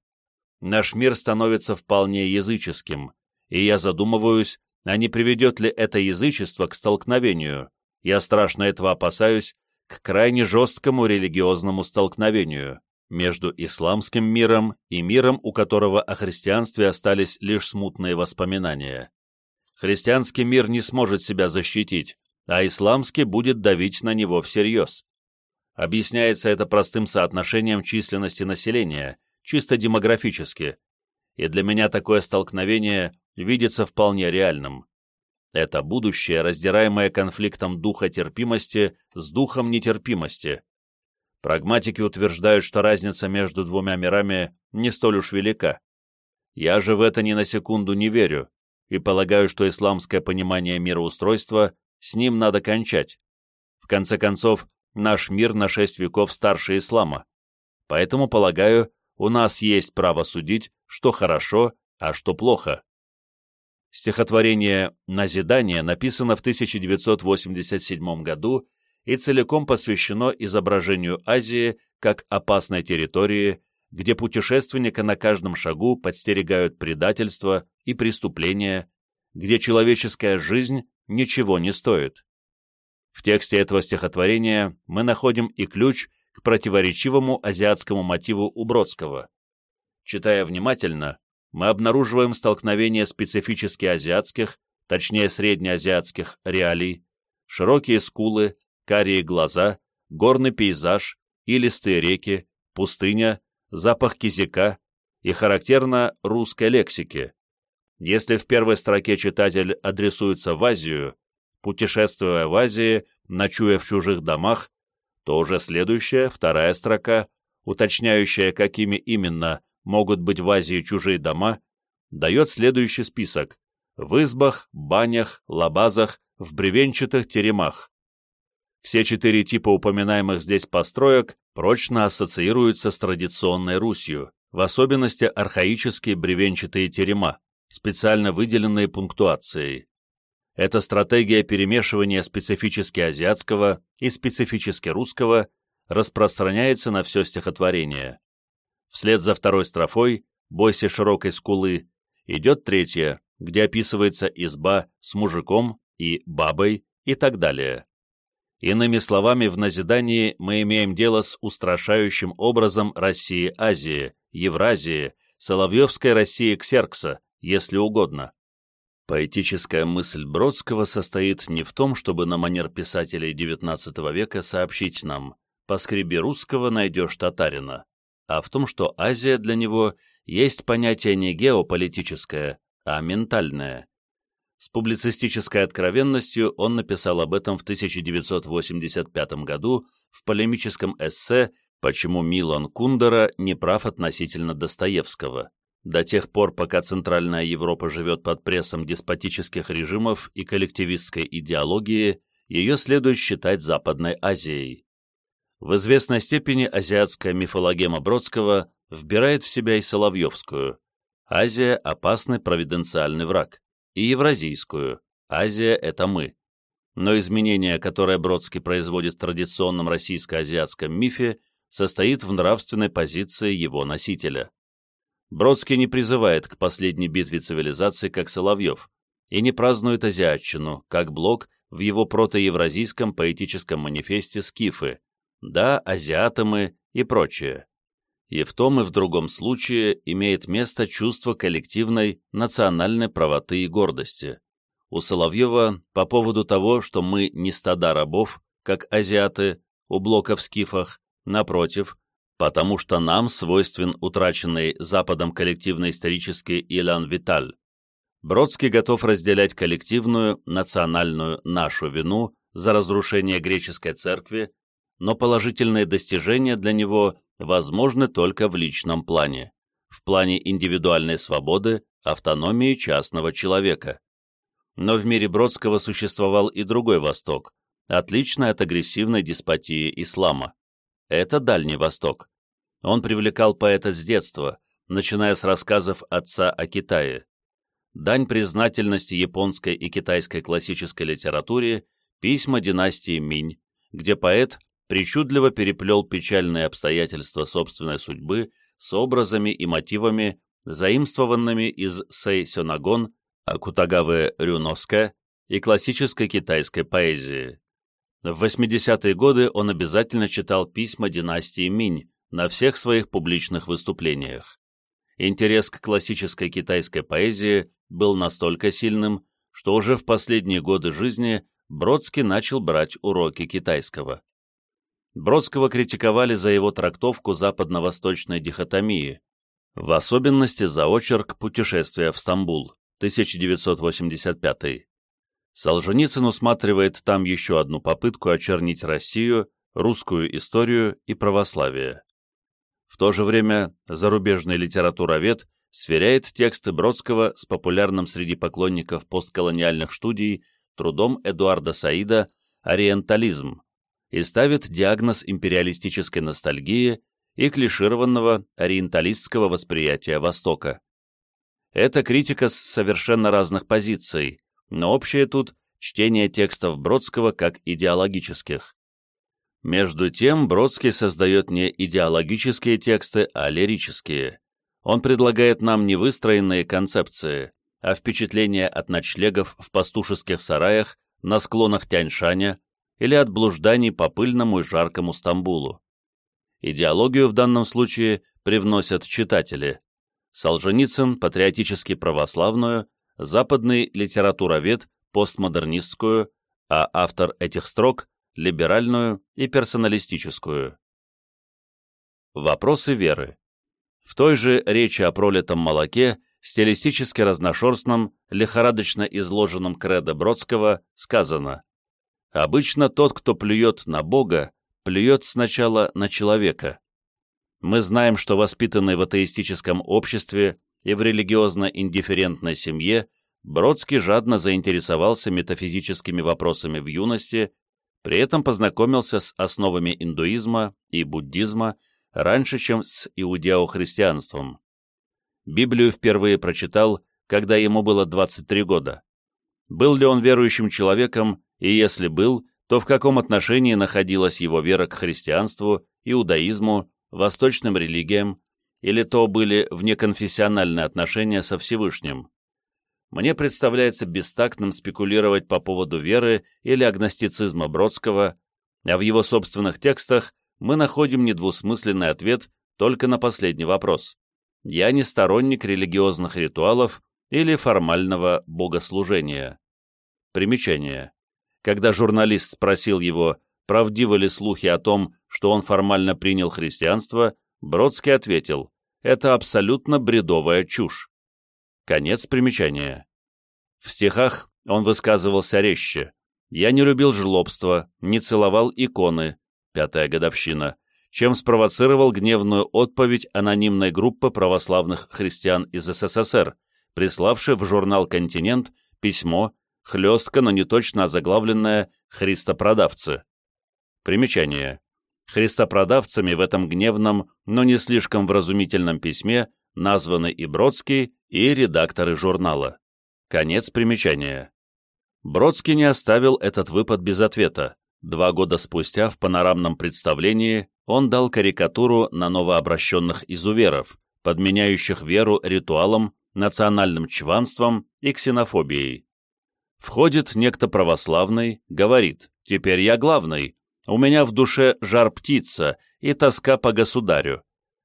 «Наш мир становится вполне языческим, и я задумываюсь, а не приведет ли это язычество к столкновению, я страшно этого опасаюсь, к крайне жесткому религиозному столкновению между исламским миром и миром, у которого о христианстве остались лишь смутные воспоминания. Христианский мир не сможет себя защитить, а исламский будет давить на него всерьез. Объясняется это простым соотношением численности населения, чисто демографически, и для меня такое столкновение видится вполне реальным. Это будущее, раздираемое конфликтом духа терпимости с духом нетерпимости. Прагматики утверждают, что разница между двумя мирами не столь уж велика. Я же в это ни на секунду не верю и полагаю, что исламское понимание мироустройства с ним надо кончать. В конце концов, наш мир на шесть веков старше ислама. Поэтому, полагаю, у нас есть право судить, что хорошо, а что плохо. Стихотворение «Назидание» написано в 1987 году и целиком посвящено изображению Азии как опасной территории, где путешественника на каждом шагу подстерегают предательства и преступления, где человеческая жизнь ничего не стоит. В тексте этого стихотворения мы находим и ключ к противоречивому азиатскому мотиву у Бродского. Читая внимательно, мы обнаруживаем столкновение специфически азиатских, точнее среднеазиатских реалий, широкие скулы, карие глаза, горный пейзаж, илистые реки, пустыня, запах кизика и характерно русской лексики. Если в первой строке читатель адресуется в Азию, путешествуя в Азии, ночуя в чужих домах, то уже следующая, вторая строка, уточняющая, какими именно могут быть в Азии чужие дома, дает следующий список в избах, банях, лабазах, в бревенчатых теремах. Все четыре типа упоминаемых здесь построек прочно ассоциируются с традиционной Русью, в особенности архаические бревенчатые терема, специально выделенные пунктуацией. Эта стратегия перемешивания специфически азиатского и специфически русского распространяется на все стихотворение. Вслед за второй строфой «Бойся широкой скулы» идет третья, где описывается изба с мужиком и бабой и так далее. Иными словами, в назидании мы имеем дело с устрашающим образом России-Азии, Евразии, Соловьевской России Ксеркса, если угодно. Поэтическая мысль Бродского состоит не в том, чтобы на манер писателей XIX века сообщить нам «поскреби русского, найдешь татарина», а в том, что Азия для него есть понятие не геополитическое, а ментальное. С публицистической откровенностью он написал об этом в 1985 году в полемическом эссе «Почему Милан Кундера не прав относительно Достоевского». До тех пор, пока Центральная Европа живет под прессом деспотических режимов и коллективистской идеологии, ее следует считать Западной Азией. В известной степени азиатская мифологема Бродского вбирает в себя и Соловьевскую. Азия – опасный провиденциальный враг. И Евразийскую. Азия – это мы. Но изменение, которое Бродский производит в традиционном российско-азиатском мифе, состоит в нравственной позиции его носителя. Бродский не призывает к последней битве цивилизации, как Соловьев, и не празднует азиатчину, как Блок в его протоевразийском поэтическом манифесте «Скифы», да, азиаты мы и прочее. И в том и в другом случае имеет место чувство коллективной национальной правоты и гордости. У Соловьева по поводу того, что мы не стада рабов, как азиаты, у Блока в скифах, напротив, потому что нам свойствен утраченный Западом коллективно-исторический Илян Виталь. Бродский готов разделять коллективную, национальную нашу вину за разрушение греческой церкви но положительные достижения для него возможны только в личном плане, в плане индивидуальной свободы, автономии частного человека. Но в мире Бродского существовал и другой Восток, отличный от агрессивной деспотии ислама. Это Дальний Восток. Он привлекал поэта с детства, начиная с рассказов отца о Китае. Дань признательности японской и китайской классической литературе письма династии Минь, где поэт причудливо переплел печальные обстоятельства собственной судьбы с образами и мотивами, заимствованными из Сэй Сёнагон, Акутагавы Рюноске и классической китайской поэзии. В 80-е годы он обязательно читал письма династии Минь на всех своих публичных выступлениях. Интерес к классической китайской поэзии был настолько сильным, что уже в последние годы жизни Бродский начал брать уроки китайского. Бродского критиковали за его трактовку западно-восточной дихотомии, в особенности за очерк «Путешествие в Стамбул» 1985. Солженицын усматривает там еще одну попытку очернить Россию, русскую историю и православие. В то же время зарубежный литературовед сверяет тексты Бродского с популярным среди поклонников постколониальных студий трудом Эдуарда Саида «Ориентализм», и ставит диагноз империалистической ностальгии и клишированного ориенталистского восприятия Востока. Это критика с совершенно разных позиций, но общее тут чтение текстов Бродского как идеологических. Между тем, Бродский создает не идеологические тексты, а лирические. Он предлагает нам не выстроенные концепции, а впечатления от ночлегов в пастушеских сараях на склонах Тяньшаня, или от блужданий по пыльному и жаркому Стамбулу. Идеологию в данном случае привносят читатели. Солженицын – патриотически православную, западный литературовед – постмодернистскую, а автор этих строк – либеральную и персоналистическую. Вопросы веры. В той же речи о пролитом молоке, стилистически разношерстном, лихорадочно изложенном кредо Бродского, сказано «Обычно тот, кто плюет на Бога, плюет сначала на человека. Мы знаем, что воспитанный в атеистическом обществе и в религиозно-индифферентной семье Бродский жадно заинтересовался метафизическими вопросами в юности, при этом познакомился с основами индуизма и буддизма раньше, чем с иудео-христианством. Библию впервые прочитал, когда ему было 23 года. Был ли он верующим человеком, и если был, то в каком отношении находилась его вера к христианству, иудаизму, восточным религиям, или то были внеконфессиональные отношения со Всевышним. Мне представляется бестактным спекулировать по поводу веры или агностицизма Бродского, а в его собственных текстах мы находим недвусмысленный ответ только на последний вопрос. Я не сторонник религиозных ритуалов или формального богослужения. Примечание. Когда журналист спросил его, правдивы ли слухи о том, что он формально принял христианство, Бродский ответил, это абсолютно бредовая чушь. Конец примечания. В стихах он высказывался резче. «Я не любил жлобство, не целовал иконы, пятая годовщина, чем спровоцировал гневную отповедь анонимной группы православных христиан из СССР, приславшей в журнал «Континент» письмо, хлестко, но не точно озаглавленное «Христопродавцы». Примечание. Христопродавцами в этом гневном, но не слишком вразумительном письме названы и Бродский, и редакторы журнала. Конец примечания. Бродский не оставил этот выпад без ответа. Два года спустя в панорамном представлении он дал карикатуру на новообращенных изуверов, подменяющих веру ритуалом, национальным чванством и ксенофобией. Входит некто православный, говорит, «Теперь я главный, у меня в душе жар птица и тоска по государю.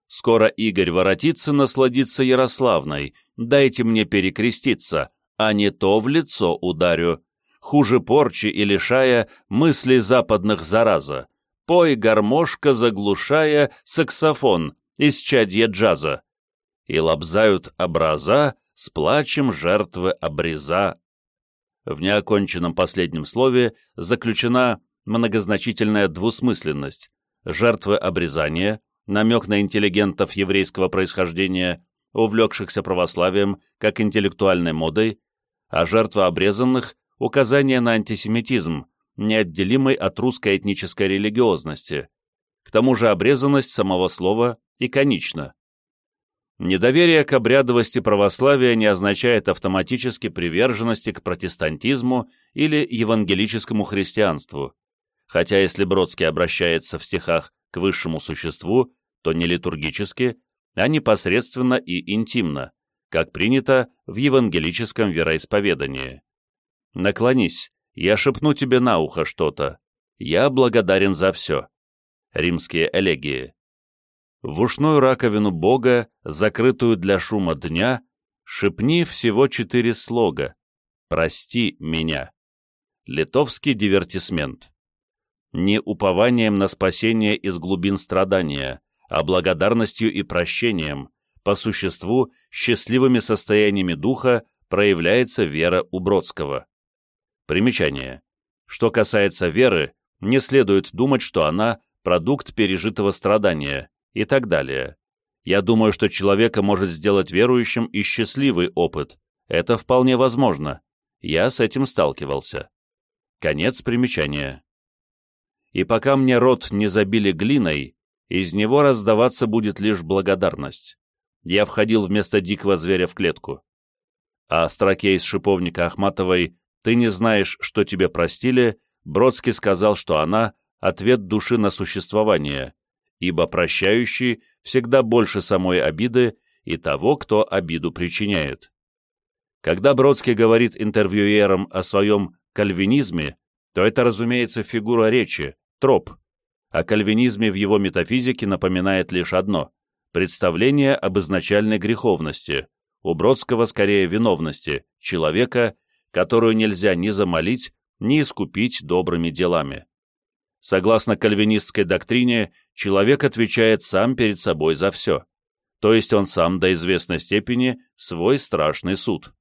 Скоро Игорь воротится насладиться Ярославной, дайте мне перекреститься, а не то в лицо ударю. Хуже порчи и лишая мыслей западных зараза. Пой, гармошка, заглушая саксофон из чадья джаза. И лобзают образа с плачем жертвы обреза в неоконченном последнем слове заключена многозначительная двусмысленность, жертвы обрезания, намек на интеллигентов еврейского происхождения, увлекшихся православием как интеллектуальной модой, а жертва обрезанных – указание на антисемитизм, неотделимый от русской этнической религиозности. К тому же обрезанность самого слова иконична. Недоверие к обрядовости православия не означает автоматически приверженности к протестантизму или евангелическому христианству, хотя если Бродский обращается в стихах к высшему существу, то не литургически, а непосредственно и интимно, как принято в евангелическом вероисповедании. «Наклонись, я шепну тебе на ухо что-то. Я благодарен за все». Римские элегии в ушную раковину Бога, закрытую для шума дня, шепни всего четыре слога «Прости меня». Литовский дивертисмент. Не упованием на спасение из глубин страдания, а благодарностью и прощением, по существу счастливыми состояниями духа проявляется вера у Бродского. Примечание. Что касается веры, не следует думать, что она – продукт пережитого страдания, и так далее. Я думаю, что человека может сделать верующим и счастливый опыт. Это вполне возможно. Я с этим сталкивался. Конец примечания. И пока мне рот не забили глиной, из него раздаваться будет лишь благодарность. Я входил вместо дикого зверя в клетку. А строке из шиповника Ахматовой «Ты не знаешь, что тебе простили», Бродский сказал, что она — ответ души на существование, ибо прощающий всегда больше самой обиды и того, кто обиду причиняет. Когда Бродский говорит интервьюерам о своем кальвинизме, то это, разумеется, фигура речи, троп. О кальвинизме в его метафизике напоминает лишь одно – представление об изначальной греховности, у Бродского скорее виновности, человека, которую нельзя ни замолить, ни искупить добрыми делами. Согласно кальвинистской доктрине, человек отвечает сам перед собой за все, то есть он сам до известной степени свой страшный суд.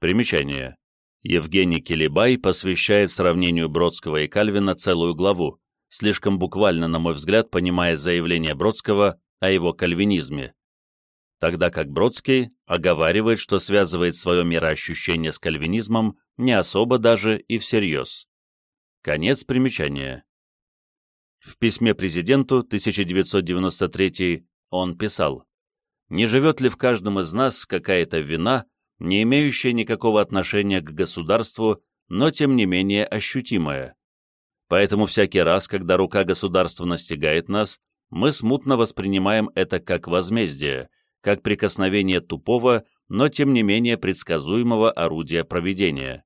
Примечание. Евгений Келебай посвящает сравнению Бродского и Кальвина целую главу, слишком буквально, на мой взгляд, понимая заявление Бродского о его кальвинизме. Тогда как Бродский оговаривает, что связывает свое мироощущение с кальвинизмом не особо даже и всерьез. Конец примечания. В письме президенту 1993 он писал, «Не живет ли в каждом из нас какая-то вина, не имеющая никакого отношения к государству, но тем не менее ощутимая? Поэтому всякий раз, когда рука государства настигает нас, мы смутно воспринимаем это как возмездие, как прикосновение тупого, но тем не менее предсказуемого орудия проведения.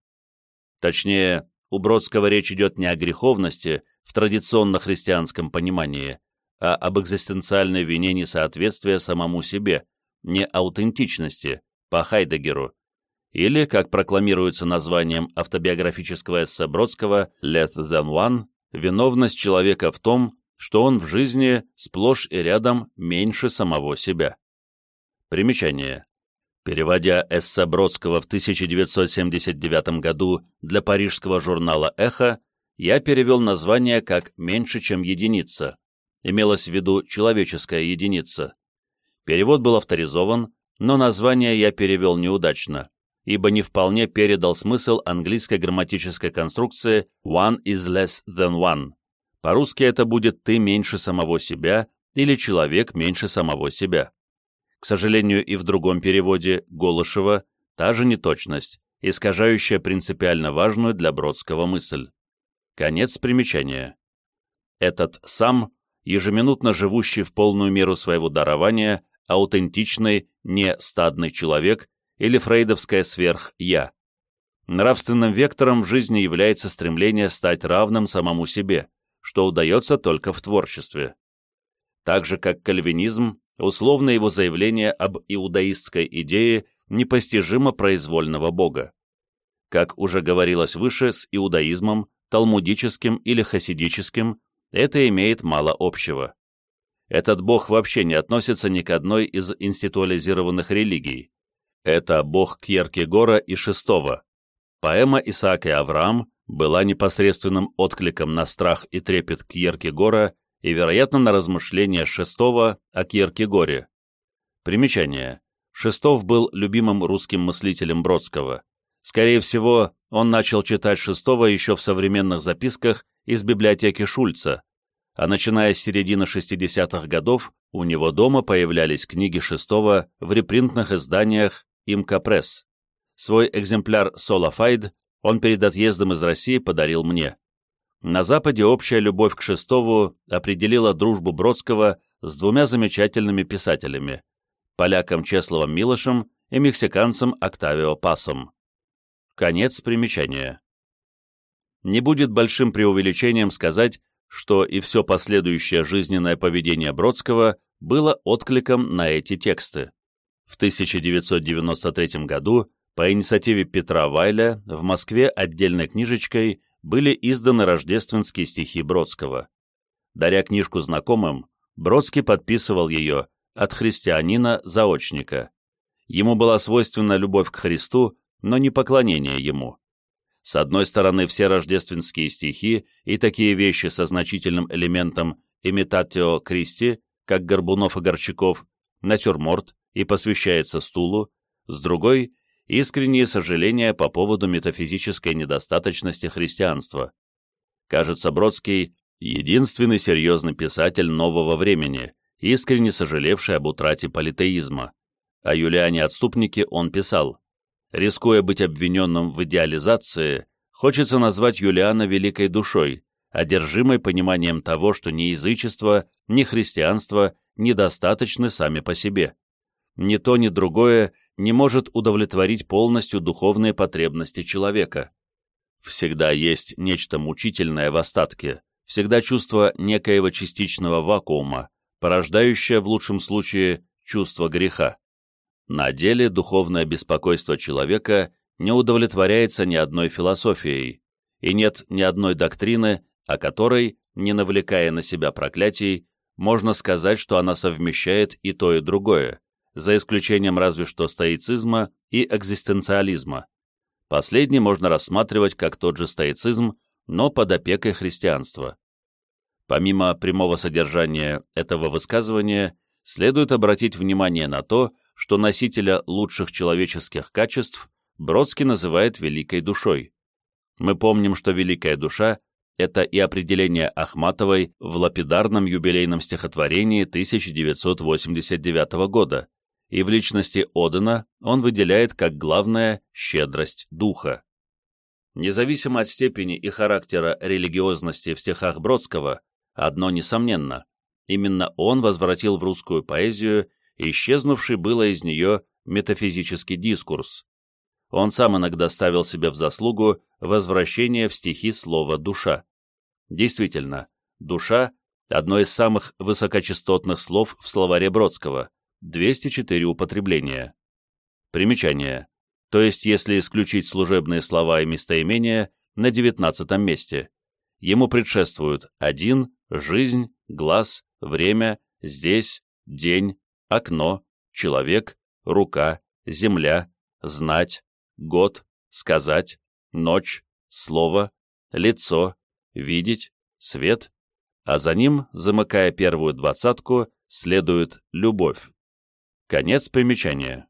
Точнее, у Бродского речь идет не о греховности в традиционно-христианском понимании, а об экзистенциальной вине несоответствия самому себе, не аутентичности, по Хайдегеру, или, как прокламируется названием автобиографического эссе Бродского «Less than one», виновность человека в том, что он в жизни сплошь и рядом меньше самого себя. Примечание. Переводя эссе Бродского в 1979 году для парижского журнала «Эхо», я перевел название как «меньше, чем единица». Имелось в виду человеческая единица. Перевод был авторизован, но название я перевел неудачно, ибо не вполне передал смысл английской грамматической конструкции «one is less than one». По-русски это будет «ты меньше самого себя» или «человек меньше самого себя». К сожалению, и в другом переводе Голышева та же неточность, искажающая принципиально важную для Бродского мысль. Конец примечания. Этот сам, ежеминутно живущий в полную меру своего дарования, аутентичный, не стадный человек или фрейдовское сверх-я. Нравственным вектором в жизни является стремление стать равным самому себе, что удается только в творчестве. Так же, как кальвинизм условно его заявление об иудаистской идее непостижимо произвольного бога. Как уже говорилось выше, с иудаизмом, талмудическим или хасидическим это имеет мало общего. Этот бог вообще не относится ни к одной из институализированных религий. Это бог Кьеркегора и Шестого. Поэма «Исаак и Авраам» была непосредственным откликом на страх и трепет Кьеркегора и, вероятно, на размышления Шестого о Киркегоре. Примечание. Шестов был любимым русским мыслителем Бродского. Скорее всего, он начал читать Шестого еще в современных записках из библиотеки Шульца, а начиная с середины 60-х годов у него дома появлялись книги Шестого в репринтных изданиях «Имка Пресс». Свой экземпляр «Солофайд» он перед отъездом из России подарил мне. На Западе общая любовь к Шестову определила дружбу Бродского с двумя замечательными писателями – поляком Чесловом Милошем и мексиканцем Октавио Пасом. Конец примечания. Не будет большим преувеличением сказать, что и все последующее жизненное поведение Бродского было откликом на эти тексты. В 1993 году по инициативе Петра Вайля в Москве отдельной книжечкой были изданы рождественские стихи Бродского. Даря книжку знакомым, Бродский подписывал ее от христианина-заочника. Ему была свойственна любовь к Христу, но не поклонение Ему. С одной стороны, все рождественские стихи и такие вещи со значительным элементом имитатио Кристи, как Горбунов и Горчаков, натюрморт и посвящается стулу, с другой искренние сожаления по поводу метафизической недостаточности христианства. Кажется, Бродский — единственный серьезный писатель нового времени, искренне сожалевший об утрате политеизма. О Юлиане-отступнике он писал, «Рискуя быть обвиненным в идеализации, хочется назвать Юлиана великой душой, одержимой пониманием того, что ни язычество, ни христианство недостаточны сами по себе. Ни то, ни другое не может удовлетворить полностью духовные потребности человека. Всегда есть нечто мучительное в остатке, всегда чувство некоего частичного вакуума, порождающее в лучшем случае чувство греха. На деле духовное беспокойство человека не удовлетворяется ни одной философией, и нет ни одной доктрины, о которой, не навлекая на себя проклятий, можно сказать, что она совмещает и то, и другое, за исключением разве что стоицизма и экзистенциализма. Последний можно рассматривать как тот же стоицизм, но под опекой христианства. Помимо прямого содержания этого высказывания, следует обратить внимание на то, что носителя лучших человеческих качеств Бродский называет великой душой. Мы помним, что великая душа — это и определение Ахматовой в лапидарном юбилейном стихотворении 1989 года, и в личности Одена он выделяет как главное щедрость духа. Независимо от степени и характера религиозности в стихах Бродского, одно несомненно, именно он возвратил в русскую поэзию исчезнувший было из нее метафизический дискурс. Он сам иногда ставил себе в заслугу возвращение в стихи слова «душа». Действительно, «душа» — одно из самых высокочастотных слов в словаре Бродского, 204 употребления. Примечание. То есть, если исключить служебные слова и местоимения, на 19 месте. Ему предшествуют «один», «жизнь», «глаз», «время», «здесь», «день», окно, человек, рука, земля, знать, год, сказать, ночь, слово, лицо, видеть, свет, а за ним, замыкая первую двадцатку, следует любовь. Конец примечания.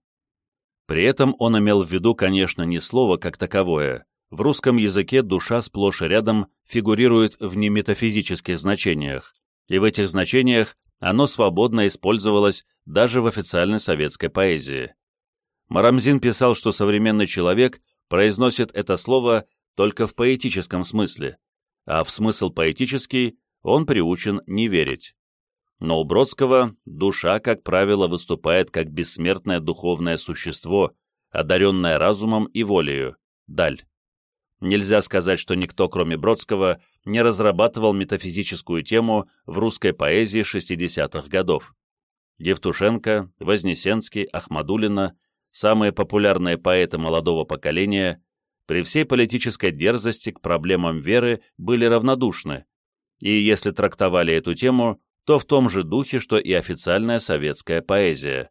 При этом он имел в виду, конечно, не слово как таковое. В русском языке душа сплошь и рядом фигурирует в неметафизических значениях, и в этих значениях оно свободно использовалось даже в официальной советской поэзии. Марамзин писал, что современный человек произносит это слово только в поэтическом смысле, а в смысл поэтический он приучен не верить. Но у Бродского душа, как правило, выступает как бессмертное духовное существо, одаренное разумом и волею, даль. Нельзя сказать, что никто, кроме Бродского, не разрабатывал метафизическую тему в русской поэзии 60-х годов. Евтушенко, Вознесенский, Ахмадулина, самые популярные поэты молодого поколения, при всей политической дерзости к проблемам веры были равнодушны, и если трактовали эту тему, то в том же духе, что и официальная советская поэзия.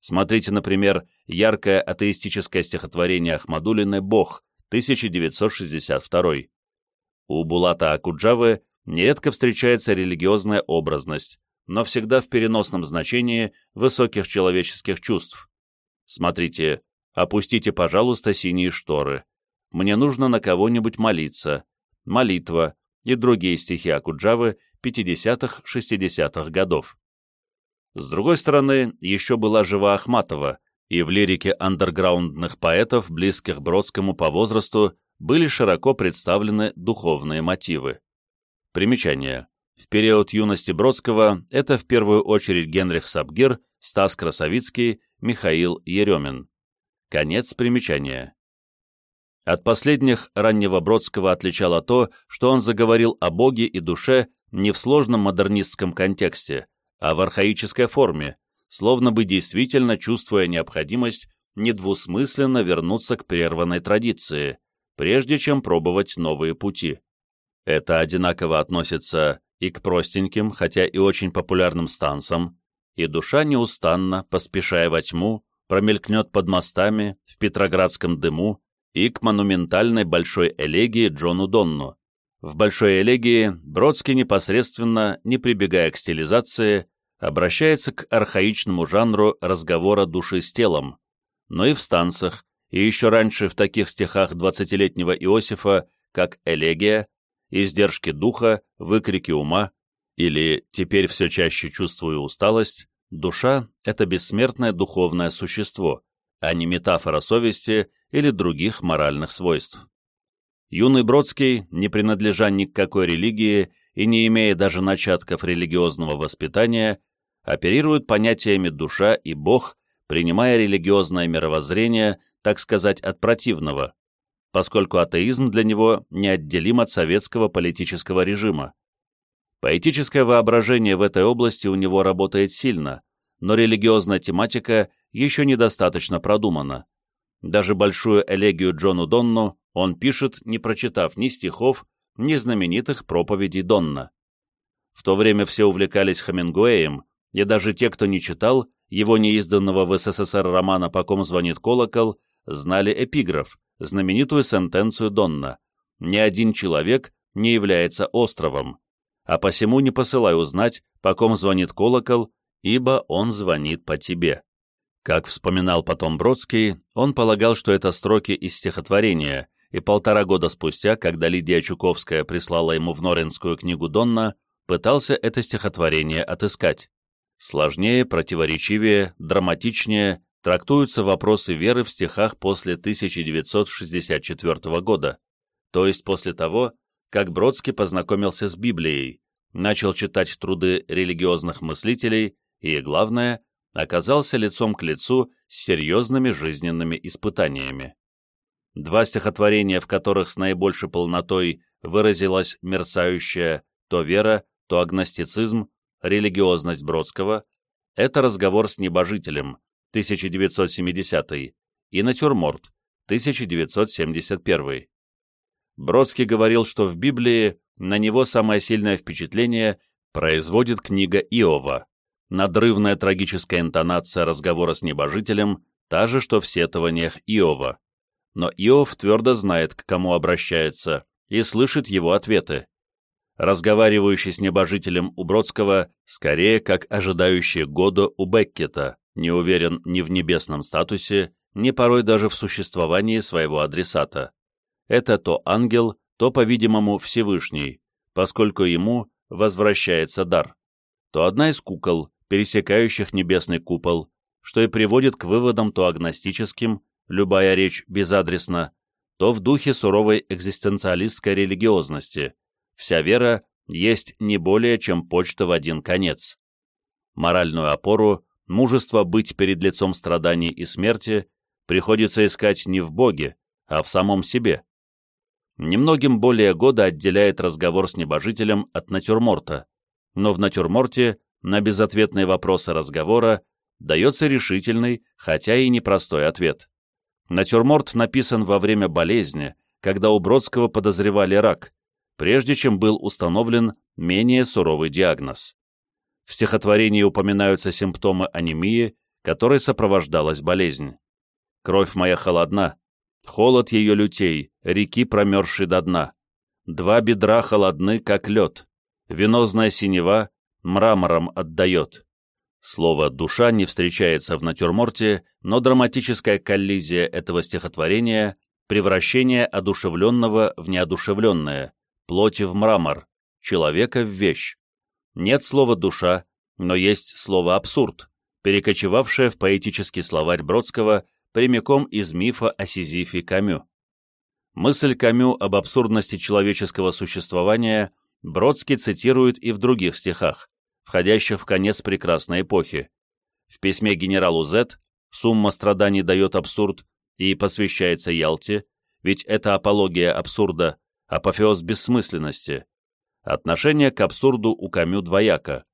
Смотрите, например, яркое атеистическое стихотворение Ахмадулины «Бог», 1962. У Булата Акуджавы нередко встречается религиозная образность, но всегда в переносном значении высоких человеческих чувств. Смотрите, опустите, пожалуйста, синие шторы. Мне нужно на кого-нибудь молиться. Молитва и другие стихи Акуджавы 50-60-х годов. С другой стороны, еще была жива Ахматова, и в лирике андерграундных поэтов, близких Бродскому по возрасту, были широко представлены духовные мотивы. Примечание. В период юности Бродского это в первую очередь Генрих Сабгир, Стас Красовицкий, Михаил Еремин. Конец примечания. От последних раннего Бродского отличало то, что он заговорил о Боге и душе не в сложном модернистском контексте, а в архаической форме, словно бы действительно чувствуя необходимость недвусмысленно вернуться к прерванной традиции, прежде чем пробовать новые пути. Это одинаково относится и к простеньким, хотя и очень популярным станцам, и душа неустанно, поспешая во тьму, промелькнет под мостами, в петроградском дыму, и к монументальной большой элегии Джону Донну. В большой элегии Бродский непосредственно, не прибегая к стилизации, обращается к архаичному жанру разговора души с телом, но и в станцах, и еще раньше в таких стихах двадцатилетнего Иосифа, как «Элегия», «Издержки духа», «Выкрики ума» или «Теперь все чаще чувствую усталость», душа — это бессмертное духовное существо, а не метафора совести или других моральных свойств. Юный Бродский, не принадлежа ни к какой религии и не имея даже начатков религиозного воспитания, оперируют понятиями душа и Бог, принимая религиозное мировоззрение, так сказать, от противного. поскольку атеизм для него неотделим от советского политического режима. Поэтическое воображение в этой области у него работает сильно, но религиозная тематика еще недостаточно продумана. Даже большую элегию Джону Донну он пишет, не прочитав ни стихов, ни знаменитых проповедей Донна. В то время все увлекались Хемингуэем, и даже те, кто не читал, его неизданного в СССР романа «По ком звонит колокол», знали эпиграф, знаменитую сентенцию Донна «Ни один человек не является островом, а посему не посылай узнать, по ком звонит колокол, ибо он звонит по тебе». Как вспоминал потом Бродский, он полагал, что это строки из стихотворения, и полтора года спустя, когда Лидия Чуковская прислала ему в Норинскую книгу Донна, пытался это стихотворение отыскать. Сложнее, противоречивее, драматичнее трактуются вопросы веры в стихах после 1964 года, то есть после того, как Бродский познакомился с Библией, начал читать труды религиозных мыслителей и, главное, оказался лицом к лицу с серьезными жизненными испытаниями. Два стихотворения, в которых с наибольшей полнотой выразилась мерцающая то вера, то агностицизм, религиозность Бродского, это разговор с небожителем, 1970 и натюрморт, 1971 Бродский говорил, что в Библии на него самое сильное впечатление производит книга Иова, надрывная трагическая интонация разговора с небожителем, та же, что в сетованиях Иова. Но Иов твердо знает, к кому обращается, и слышит его ответы разговаривающий с небожителем у Бродского, скорее как ожидающий года у Беккета, не уверен ни в небесном статусе, ни порой даже в существовании своего адресата. Это то ангел, то, по-видимому, Всевышний, поскольку ему возвращается дар, то одна из кукол, пересекающих небесный купол, что и приводит к выводам то агностическим, любая речь безадресна, то в духе суровой экзистенциалистской религиозности, Вся вера есть не более, чем почта в один конец. Моральную опору, мужество быть перед лицом страданий и смерти приходится искать не в Боге, а в самом себе. Немногим более года отделяет разговор с небожителем от натюрморта, но в натюрморте на безответные вопросы разговора дается решительный, хотя и непростой ответ. Натюрморт написан во время болезни, когда у Бродского подозревали рак, прежде чем был установлен менее суровый диагноз. В стихотворении упоминаются симптомы анемии, которой сопровождалась болезнь. «Кровь моя холодна, холод ее лютей, реки промерзшей до дна. Два бедра холодны, как лед, венозная синева мрамором отдает». Слово «душа» не встречается в натюрморте, но драматическая коллизия этого стихотворения — превращение одушевленного в неодушевленное, плоти в мрамор, человека в вещь. Нет слова «душа», но есть слово «абсурд», перекочевавшее в поэтический словарь Бродского прямиком из мифа о Сизифе Камю. Мысль Камю об абсурдности человеческого существования Бродский цитирует и в других стихах, входящих в конец прекрасной эпохи. В письме генералу З «Сумма страданий дает абсурд» и посвящается Ялте, ведь это апология абсурда, апофеоз бессмысленности. Отношение к абсурду у Камю двояко.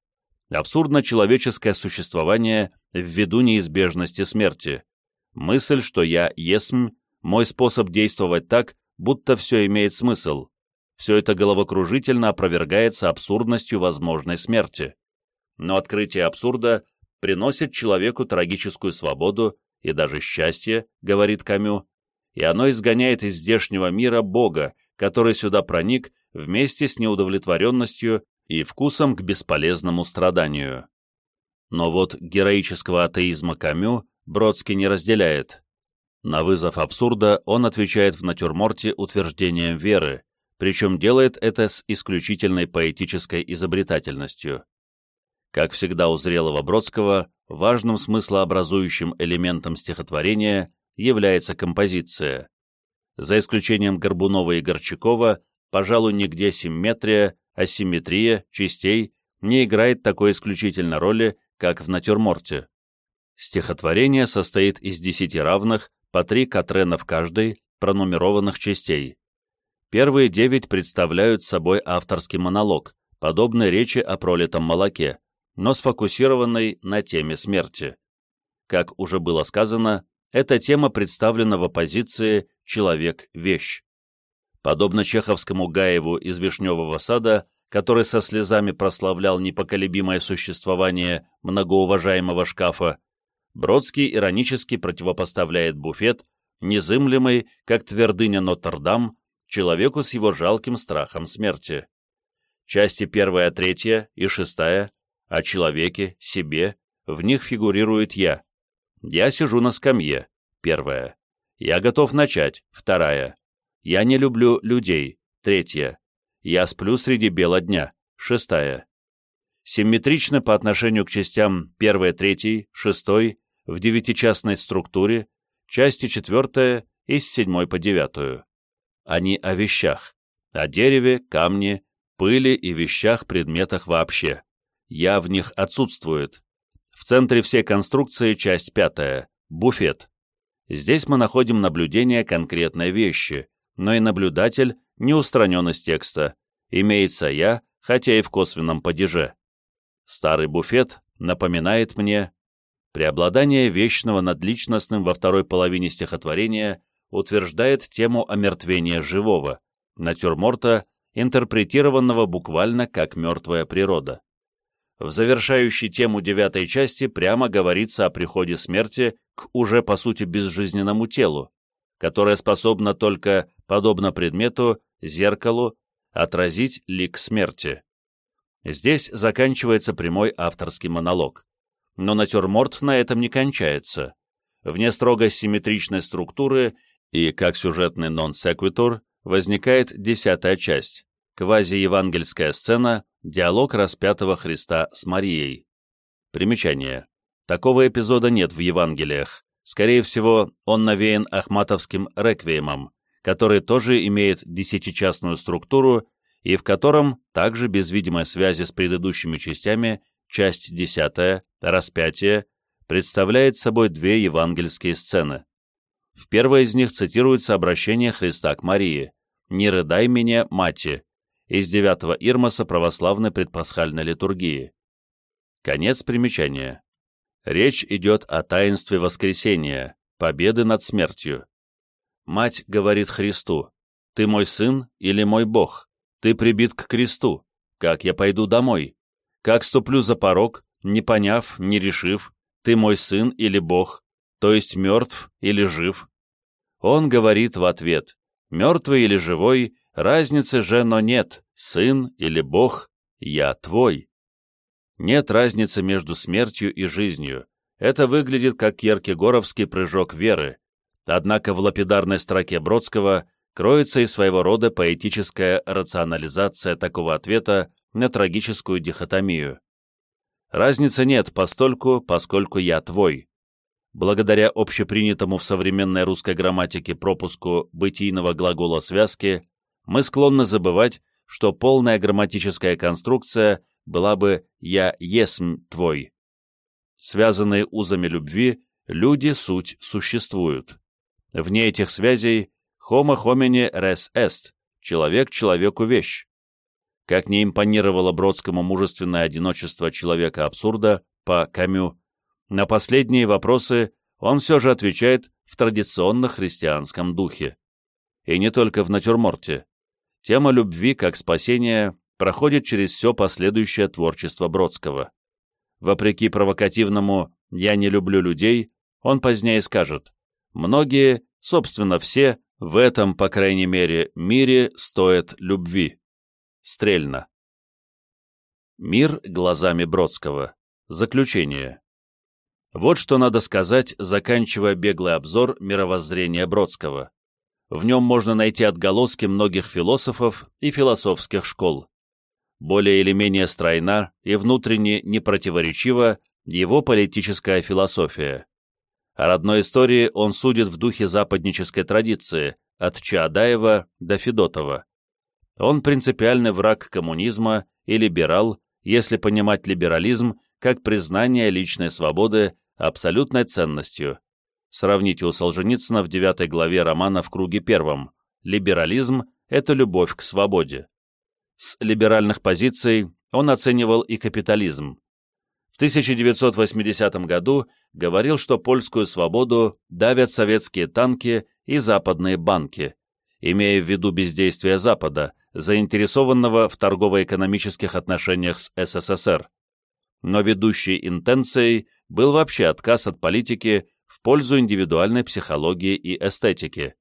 Абсурдно человеческое существование ввиду неизбежности смерти. Мысль, что я есмь, мой способ действовать так, будто все имеет смысл. Все это головокружительно опровергается абсурдностью возможной смерти. Но открытие абсурда приносит человеку трагическую свободу и даже счастье, говорит Камю, и оно изгоняет из здешнего мира Бога, который сюда проник вместе с неудовлетворенностью и вкусом к бесполезному страданию. Но вот героического атеизма Камю Бродский не разделяет. На вызов абсурда он отвечает в натюрморте утверждением веры, причем делает это с исключительной поэтической изобретательностью. Как всегда у зрелого Бродского, важным смыслообразующим элементом стихотворения является композиция. За исключением Горбунова и Горчакова, пожалуй, нигде симметрия, асимметрия частей не играет такой исключительной роли, как в натюрморте. Стихотворение состоит из десяти равных, по три катрена в каждой, пронумерованных частей. Первые девять представляют собой авторский монолог, подобный речи о пролитом молоке, но сфокусированный на теме смерти. Как уже было сказано, эта тема представлена в оппозиции «человек-вещь». Подобно чеховскому Гаеву из «Вишневого сада», который со слезами прославлял непоколебимое существование многоуважаемого шкафа, Бродский иронически противопоставляет буфет, незымлемый, как твердыня Нотр-Дам, человеку с его жалким страхом смерти. Части первая, третья и шестая о человеке, себе, в них фигурирует я. Я сижу на скамье, первая. Я готов начать, вторая. Я не люблю людей, третья. Я сплю среди бела дня, шестая. Симметрично по отношению к частям первой, третьей, шестой в девятичастной структуре, части четвертая из седьмой по девятую. Они о вещах, о дереве, камне, пыли и вещах, предметах вообще. Я в них отсутствует. В центре всей конструкции часть пятая – буфет. Здесь мы находим наблюдение конкретной вещи, но и наблюдатель не устранен из текста. Имеется я, хотя и в косвенном падеже. Старый буфет напоминает мне Преобладание вечного над личностным во второй половине стихотворения утверждает тему омертвения живого, натюрморта, интерпретированного буквально как мертвая природа. В завершающей тему девятой части прямо говорится о приходе смерти к уже по сути безжизненному телу, которое способно только, подобно предмету, зеркалу, отразить лик смерти. Здесь заканчивается прямой авторский монолог. Но натюрморт на этом не кончается. Вне строго симметричной структуры и, как сюжетный нон-секвитур, возникает десятая часть – квази-евангельская сцена, диалог распятого Христа с Марией. Примечание. Такого эпизода нет в Евангелиях. Скорее всего, он навеян ахматовским реквиемом, который тоже имеет десятичастную структуру и в котором, также без видимой связи с предыдущими частями, часть 10, распятие, представляет собой две евангельские сцены. В первой из них цитируется обращение Христа к Марии «Не рыдай меня, мати» из 9 Ирмоса православной предпасхальной литургии. Конец примечания. Речь идет о таинстве воскресения, победы над смертью. Мать говорит Христу, «Ты мой сын или мой Бог? Ты прибит к кресту. Как я пойду домой? Как ступлю за порог, не поняв, не решив, ты мой сын или бог, то есть мертв или жив? Он говорит в ответ, мертвый или живой, разницы же, но нет, сын или бог, я твой. Нет разницы между смертью и жизнью. Это выглядит как киркегоровский прыжок веры. Однако в лапидарной строке Бродского кроется и своего рода поэтическая рационализация такого ответа на трагическую дихотомию. Разницы нет постольку, поскольку я твой. Благодаря общепринятому в современной русской грамматике пропуску бытийного глагола связки, мы склонны забывать, что полная грамматическая конструкция была бы «я есмь твой». Связанные узами любви, люди суть существуют. Вне этих связей homo homini res est, человек человеку вещь. Как не импонировало Бродскому мужественное одиночество человека-абсурда по Камю, на последние вопросы он все же отвечает в традиционно христианском духе. И не только в натюрморте. Тема любви как спасения проходит через все последующее творчество Бродского. Вопреки провокативному «я не люблю людей», он позднее скажет «многие, собственно все, в этом, по крайней мере, мире стоят любви». Стрельно. Мир глазами Бродского. Заключение. Вот что надо сказать, заканчивая беглый обзор мировоззрения Бродского. В нем можно найти отголоски многих философов и философских школ. Более или менее стройна и внутренне непротиворечива его политическая философия. О родной истории он судит в духе западнической традиции, от Чаадаева до Федотова. Он принципиальный враг коммунизма и либерал, если понимать либерализм как признание личной свободы абсолютной ценностью. Сравните у Солженицына в девятой главе романа «В круге первом». Либерализм – это любовь к свободе. С либеральных позиций он оценивал и капитализм. В 1980 году говорил, что польскую свободу давят советские танки и западные банки, имея в виду бездействие Запада, заинтересованного в торгово-экономических отношениях с СССР. Но ведущей интенцией был вообще отказ от политики в пользу индивидуальной психологии и эстетики.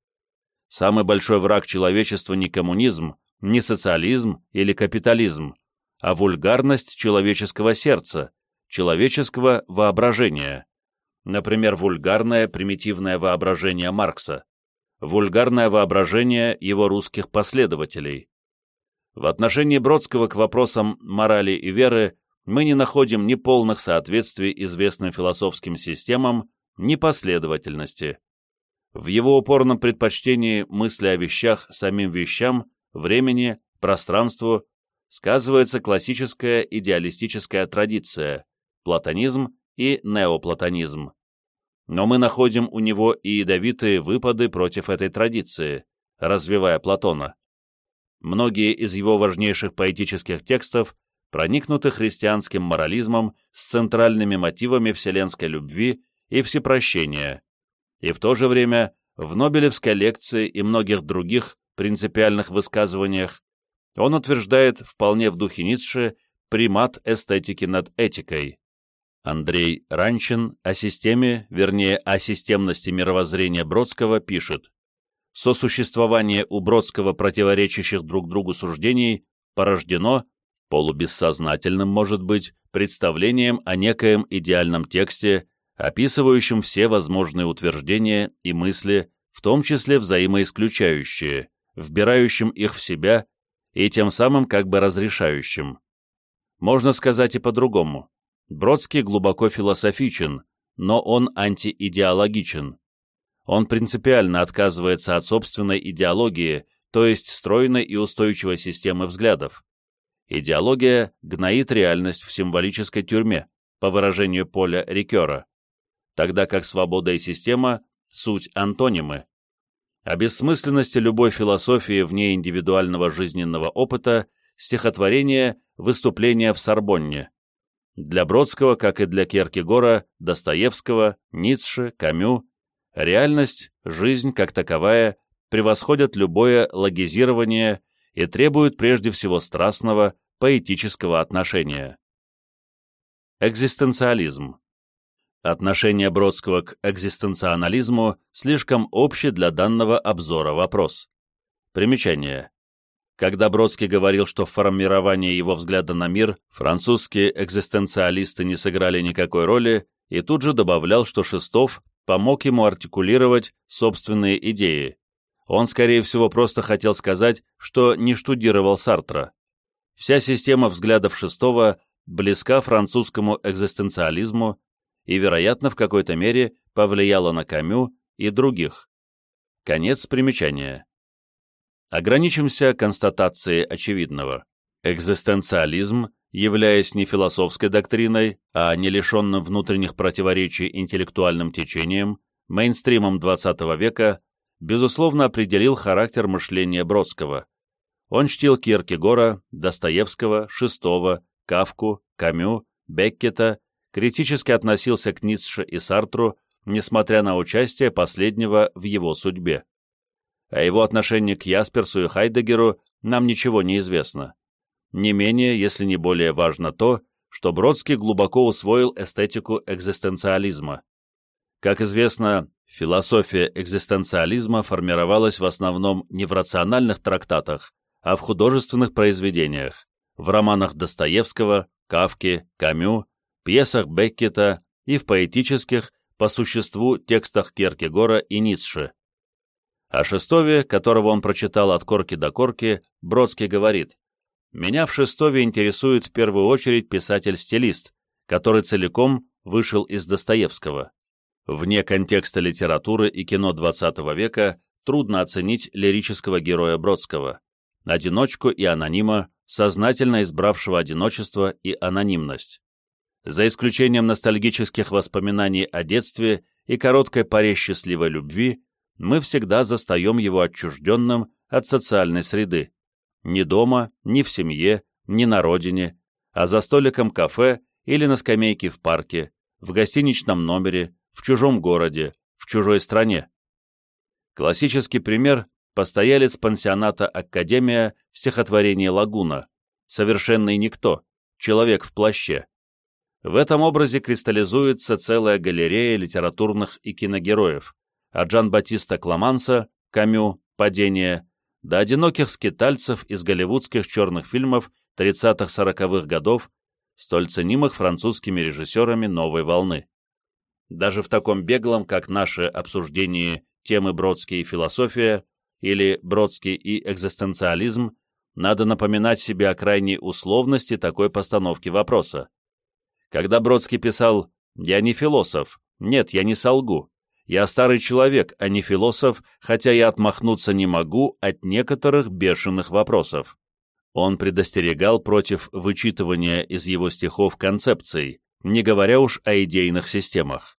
Самый большой враг человечества не коммунизм, не социализм или капитализм, а вульгарность человеческого сердца, человеческого воображения. Например, вульгарное примитивное воображение Маркса, вульгарное воображение его русских последователей. В отношении Бродского к вопросам морали и веры мы не находим ни полных соответствий известным философским системам, ни последовательности. В его упорном предпочтении мысли о вещах самим вещам, времени, пространству сказывается классическая идеалистическая традиция, платонизм и неоплатонизм. Но мы находим у него и ядовитые выпады против этой традиции, развивая Платона. Многие из его важнейших поэтических текстов проникнуты христианским морализмом с центральными мотивами вселенской любви и всепрощения, и в то же время в Нобелевской лекции и многих других принципиальных высказываниях он утверждает вполне в духе Ницше примат эстетики над этикой. Андрей Ранчин о системе, вернее, о системности мировоззрения Бродского пишет «Сосуществование у Бродского противоречащих друг другу суждений порождено, полубессознательным, может быть, представлением о некоем идеальном тексте, описывающем все возможные утверждения и мысли, в том числе взаимоисключающие, вбирающим их в себя и тем самым как бы разрешающим. Можно сказать и по-другому. Бродский глубоко философичен, но он антиидеологичен. Он принципиально отказывается от собственной идеологии, то есть стройной и устойчивой системы взглядов. Идеология гноит реальность в символической тюрьме, по выражению Поля Рикера, тогда как свобода и система – суть антонимы. О бессмысленности любой философии вне индивидуального жизненного опыта стихотворение «Выступление в Сорбонне», для Бродского, как и для Кierкегора, Достоевского, Ницше, Камю, реальность, жизнь как таковая превосходят любое логизирование и требуют прежде всего страстного, поэтического отношения. Экзистенциализм Отношение Бродского к экзистенциализму слишком общий для данного обзора вопрос. Примечание. Когда Бродский говорил, что в формировании его взгляда на мир французские экзистенциалисты не сыграли никакой роли, и тут же добавлял, что Шестов помог ему артикулировать собственные идеи. Он, скорее всего, просто хотел сказать, что не штудировал Сартра. Вся система взглядов Шестого близка французскому экзистенциализму и, вероятно, в какой-то мере повлияла на Камю и других. Конец примечания. Ограничимся констатацией очевидного. Экзистенциализм, являясь не философской доктриной, а не лишенным внутренних противоречий интеллектуальным течением, мейнстримом XX века, безусловно определил характер мышления Бродского. Он чтил Кierкегора, Достоевского, Шестого, Кавку, Камю, Беккета, критически относился к Ницше и Сартру, несмотря на участие последнего в его судьбе о его отношении к Ясперсу и Хайдегеру нам ничего не известно. Не менее, если не более важно то, что Бродский глубоко усвоил эстетику экзистенциализма. Как известно, философия экзистенциализма формировалась в основном не в рациональных трактатах, а в художественных произведениях, в романах Достоевского, Кавки, Камю, пьесах Беккета и в поэтических, по существу, текстах Кierкегора и Ницше. О Шестове, которого он прочитал от корки до корки, Бродский говорит, «Меня в Шестове интересует в первую очередь писатель-стилист, который целиком вышел из Достоевского. Вне контекста литературы и кино XX века трудно оценить лирического героя Бродского, одиночку и анонима, сознательно избравшего одиночество и анонимность. За исключением ностальгических воспоминаний о детстве и короткой паре счастливой любви мы всегда застаем его отчужденным от социальной среды. Ни дома, ни в семье, ни на родине, а за столиком кафе или на скамейке в парке, в гостиничном номере, в чужом городе, в чужой стране. Классический пример – постоялец пансионата «Академия» в стихотворении «Лагуна», совершенный никто, человек в плаще. В этом образе кристаллизуется целая галерея литературных и киногероев, от Жан-Батиста Кламанса, Камю, «Падение», до одиноких скитальцев из голливудских черных фильмов 30-40-х годов, столь ценимых французскими режиссерами новой волны. Даже в таком беглом, как наше обсуждение темы Бродский и философия, или Бродский и экзистенциализм, надо напоминать себе о крайней условности такой постановки вопроса. Когда Бродский писал «Я не философ», «Нет, я не солгу», «Я старый человек, а не философ, хотя я отмахнуться не могу от некоторых бешеных вопросов», он предостерегал против вычитывания из его стихов концепций, не говоря уж о идейных системах.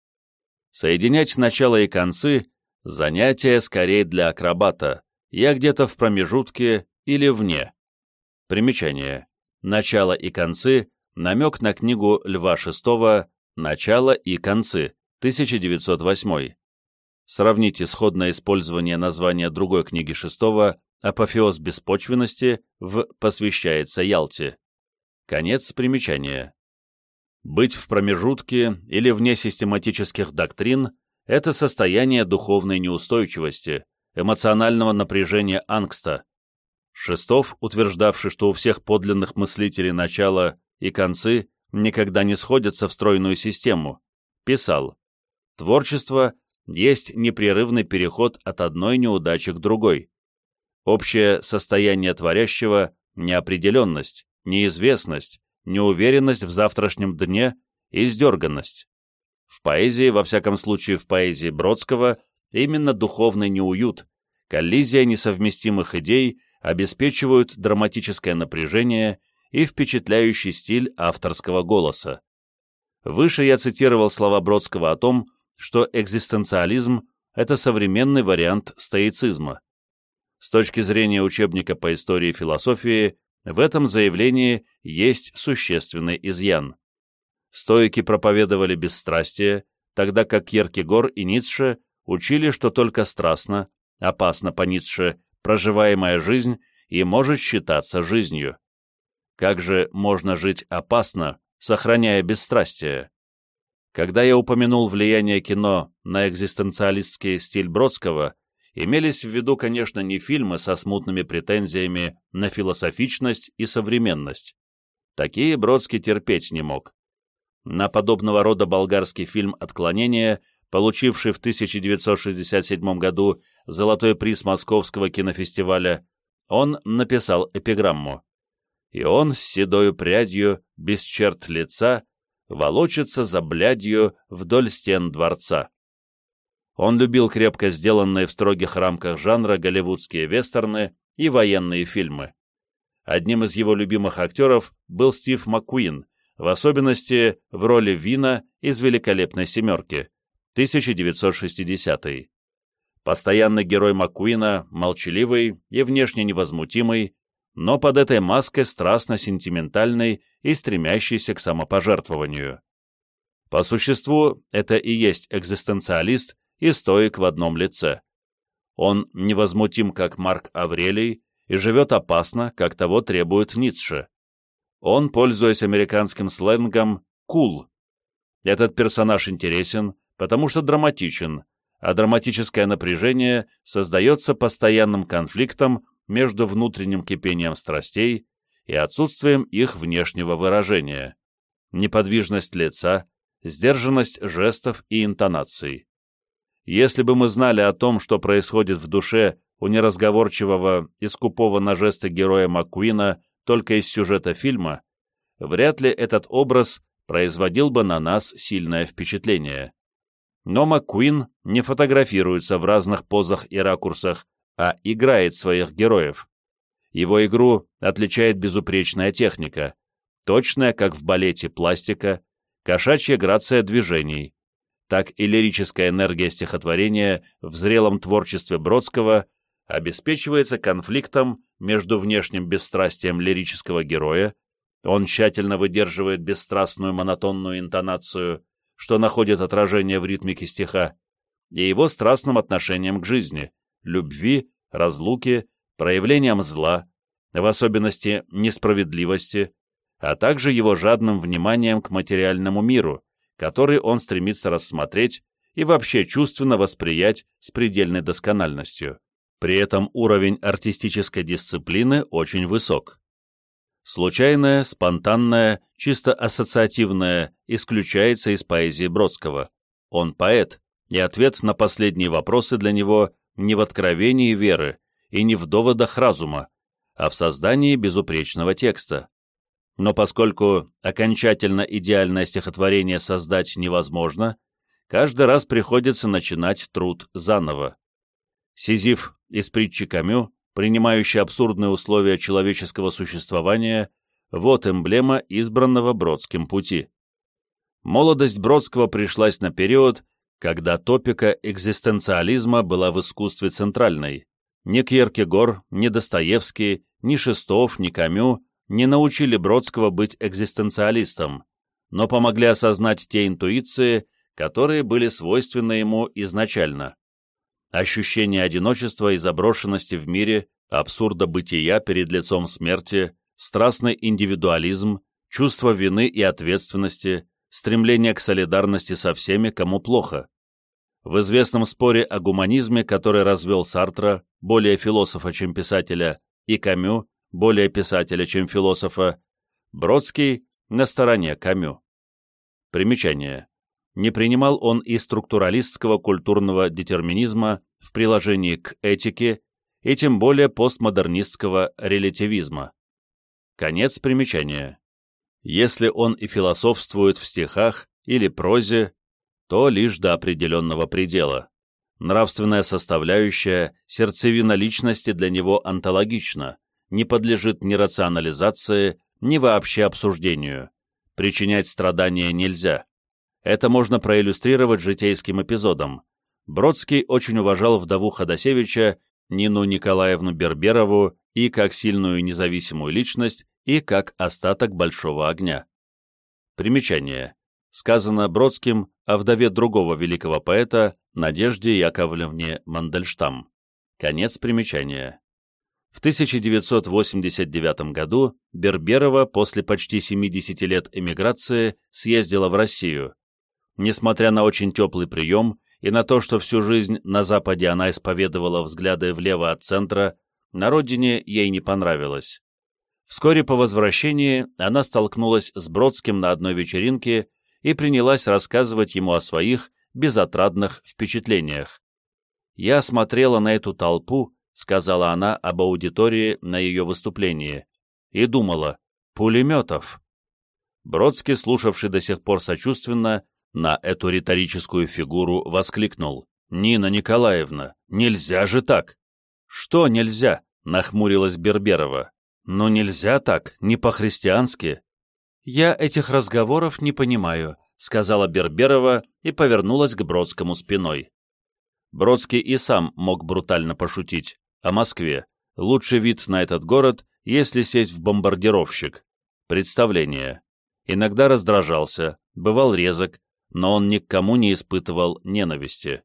Соединять начало и концы – занятие скорее для акробата, я где-то в промежутке или вне. Примечание. Начало и концы – намек на книгу Льва VI «Начало и концы», 1908. Сравните сходное использование названия другой книги шестого «Апофеоз беспочвенности» в «Посвящается Ялте». Конец примечания. Быть в промежутке или вне систематических доктрин – это состояние духовной неустойчивости, эмоционального напряжения ангста. Шестов, утверждавший, что у всех подлинных мыслителей начало и концы никогда не сходятся в стройную систему, писал «Творчество есть непрерывный переход от одной неудачи к другой. Общее состояние творящего – неопределенность, неизвестность, неуверенность в завтрашнем дне и сдерганность. В поэзии, во всяком случае в поэзии Бродского, именно духовный неуют, коллизия несовместимых идей обеспечивают драматическое напряжение и впечатляющий стиль авторского голоса. Выше я цитировал слова Бродского о том, что экзистенциализм — это современный вариант стоицизма. С точки зрения учебника по истории и философии, в этом заявлении есть существенный изъян. Стоики проповедовали бесстрастие, тогда как Кierкегор и Ницше учили, что только страстно, опасно по Ницше, проживаемая жизнь и может считаться жизнью. Как же можно жить опасно, сохраняя бесстрастие? Когда я упомянул влияние кино на экзистенциалистский стиль Бродского, имелись в виду, конечно, не фильмы со смутными претензиями на философичность и современность. Такие Бродский терпеть не мог. На подобного рода болгарский фильм «Отклонение», получивший в 1967 году золотой приз Московского кинофестиваля, он написал эпиграмму. «И он с седою прядью, без черт лица, волочится за блядью вдоль стен дворца. Он любил крепко сделанные в строгих рамках жанра голливудские вестерны и военные фильмы. Одним из его любимых актеров был Стив Маккуин, в особенности в роли Вина из «Великолепной семерки» 1960 -й. Постоянный герой Маккуина, молчаливый и внешне невозмутимый, но под этой маской страстно-сентиментальной и стремящийся к самопожертвованию. По существу, это и есть экзистенциалист и стоик в одном лице. Он невозмутим, как Марк Аврелий, и живет опасно, как того требует Ницше. Он, пользуясь американским сленгом, кул. Cool. Этот персонаж интересен, потому что драматичен, а драматическое напряжение создается постоянным конфликтом между внутренним кипением страстей и отсутствием их внешнего выражения, неподвижность лица, сдержанность жестов и интонаций. Если бы мы знали о том, что происходит в душе у неразговорчивого и скупого на жесты героя Маккуина только из сюжета фильма, вряд ли этот образ производил бы на нас сильное впечатление. Но Маккуин не фотографируется в разных позах и ракурсах, а играет своих героев. Его игру отличает безупречная техника, точная, как в балете, пластика, кошачья грация движений. так и лирическая энергия стихотворения в зрелом творчестве Бродского обеспечивается конфликтом между внешним бесстрастием лирического героя, он тщательно выдерживает бесстрастную монотонную интонацию, что находит отражение в ритмике стиха, и его страстным отношением к жизни, любви, разлуке, проявлениям зла, в особенности несправедливости, а также его жадным вниманием к материальному миру, который он стремится рассмотреть и вообще чувственно восприять с предельной доскональностью. При этом уровень артистической дисциплины очень высок. Случайное, спонтанное, чисто ассоциативное исключается из поэзии Бродского. Он поэт, и ответ на последние вопросы для него не в откровении веры и не в доводах разума, а в создании безупречного текста. Но поскольку окончательно идеальное стихотворение создать невозможно, каждый раз приходится начинать труд заново. Сизиф из притчи Камю, принимающий абсурдные условия человеческого существования, вот эмблема избранного Бродским пути. Молодость Бродского пришлась на период, когда топика экзистенциализма была в искусстве центральной. Ни Кьеркегор, ни Достоевский, ни Шестов, ни Камю не научили Бродского быть экзистенциалистом, но помогли осознать те интуиции, которые были свойственны ему изначально. Ощущение одиночества и заброшенности в мире, абсурда бытия перед лицом смерти, страстный индивидуализм, чувство вины и ответственности, стремление к солидарности со всеми, кому плохо. В известном споре о гуманизме, который развел Сартра, более философа, чем писателя, и Камю, более писателя, чем философа, Бродский на стороне Камю. Примечание. Не принимал он и структуралистского культурного детерминизма в приложении к этике, и тем более постмодернистского релятивизма. Конец примечания. Если он и философствует в стихах или прозе, то лишь до определенного предела. Нравственная составляющая, сердцевина личности для него онтологична, не подлежит ни рационализации, ни вообще обсуждению. Причинять страдания нельзя. Это можно проиллюстрировать житейским эпизодом. Бродский очень уважал вдову Ходосевича, Нину Николаевну Берберову и как сильную независимую личность, и как остаток Большого огня. Примечание. Сказано Бродским о вдове другого великого поэта Надежде Яковлевне Мандельштам. Конец примечания. В 1989 году Берберова после почти 70 лет эмиграции съездила в Россию. Несмотря на очень теплый прием и на то, что всю жизнь на Западе она исповедовала взгляды влево от центра, на родине ей не понравилось. Вскоре по возвращении она столкнулась с Бродским на одной вечеринке и принялась рассказывать ему о своих безотрадных впечатлениях. Я смотрела на эту толпу, — сказала она об аудитории на ее выступлении, и думала, пулеметов. Бродский, слушавший до сих пор сочувственно, на эту риторическую фигуру воскликнул. «Нина Николаевна, нельзя же так!» «Что нельзя?» — нахмурилась Берберова. «Ну нельзя так, не по-христиански». «Я этих разговоров не понимаю», — сказала Берберова и повернулась к Бродскому спиной. Бродский и сам мог брутально пошутить о Москве. Лучший вид на этот город, если сесть в бомбардировщик. Представление. Иногда раздражался, бывал резок, но он ни к кому не испытывал ненависти.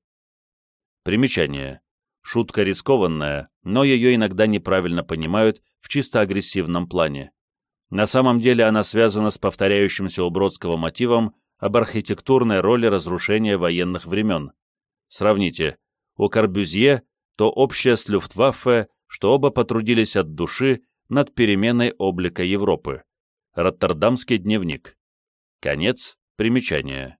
Примечание. Шутка рискованная, но ее иногда неправильно понимают в чисто агрессивном плане. На самом деле она связана с повторяющимся у Бродского мотивом об архитектурной роли разрушения военных времен. Сравните. У Корбюзье то общее с Люфтваффе, что оба потрудились от души над переменой облика Европы. Роттердамский дневник. Конец примечания.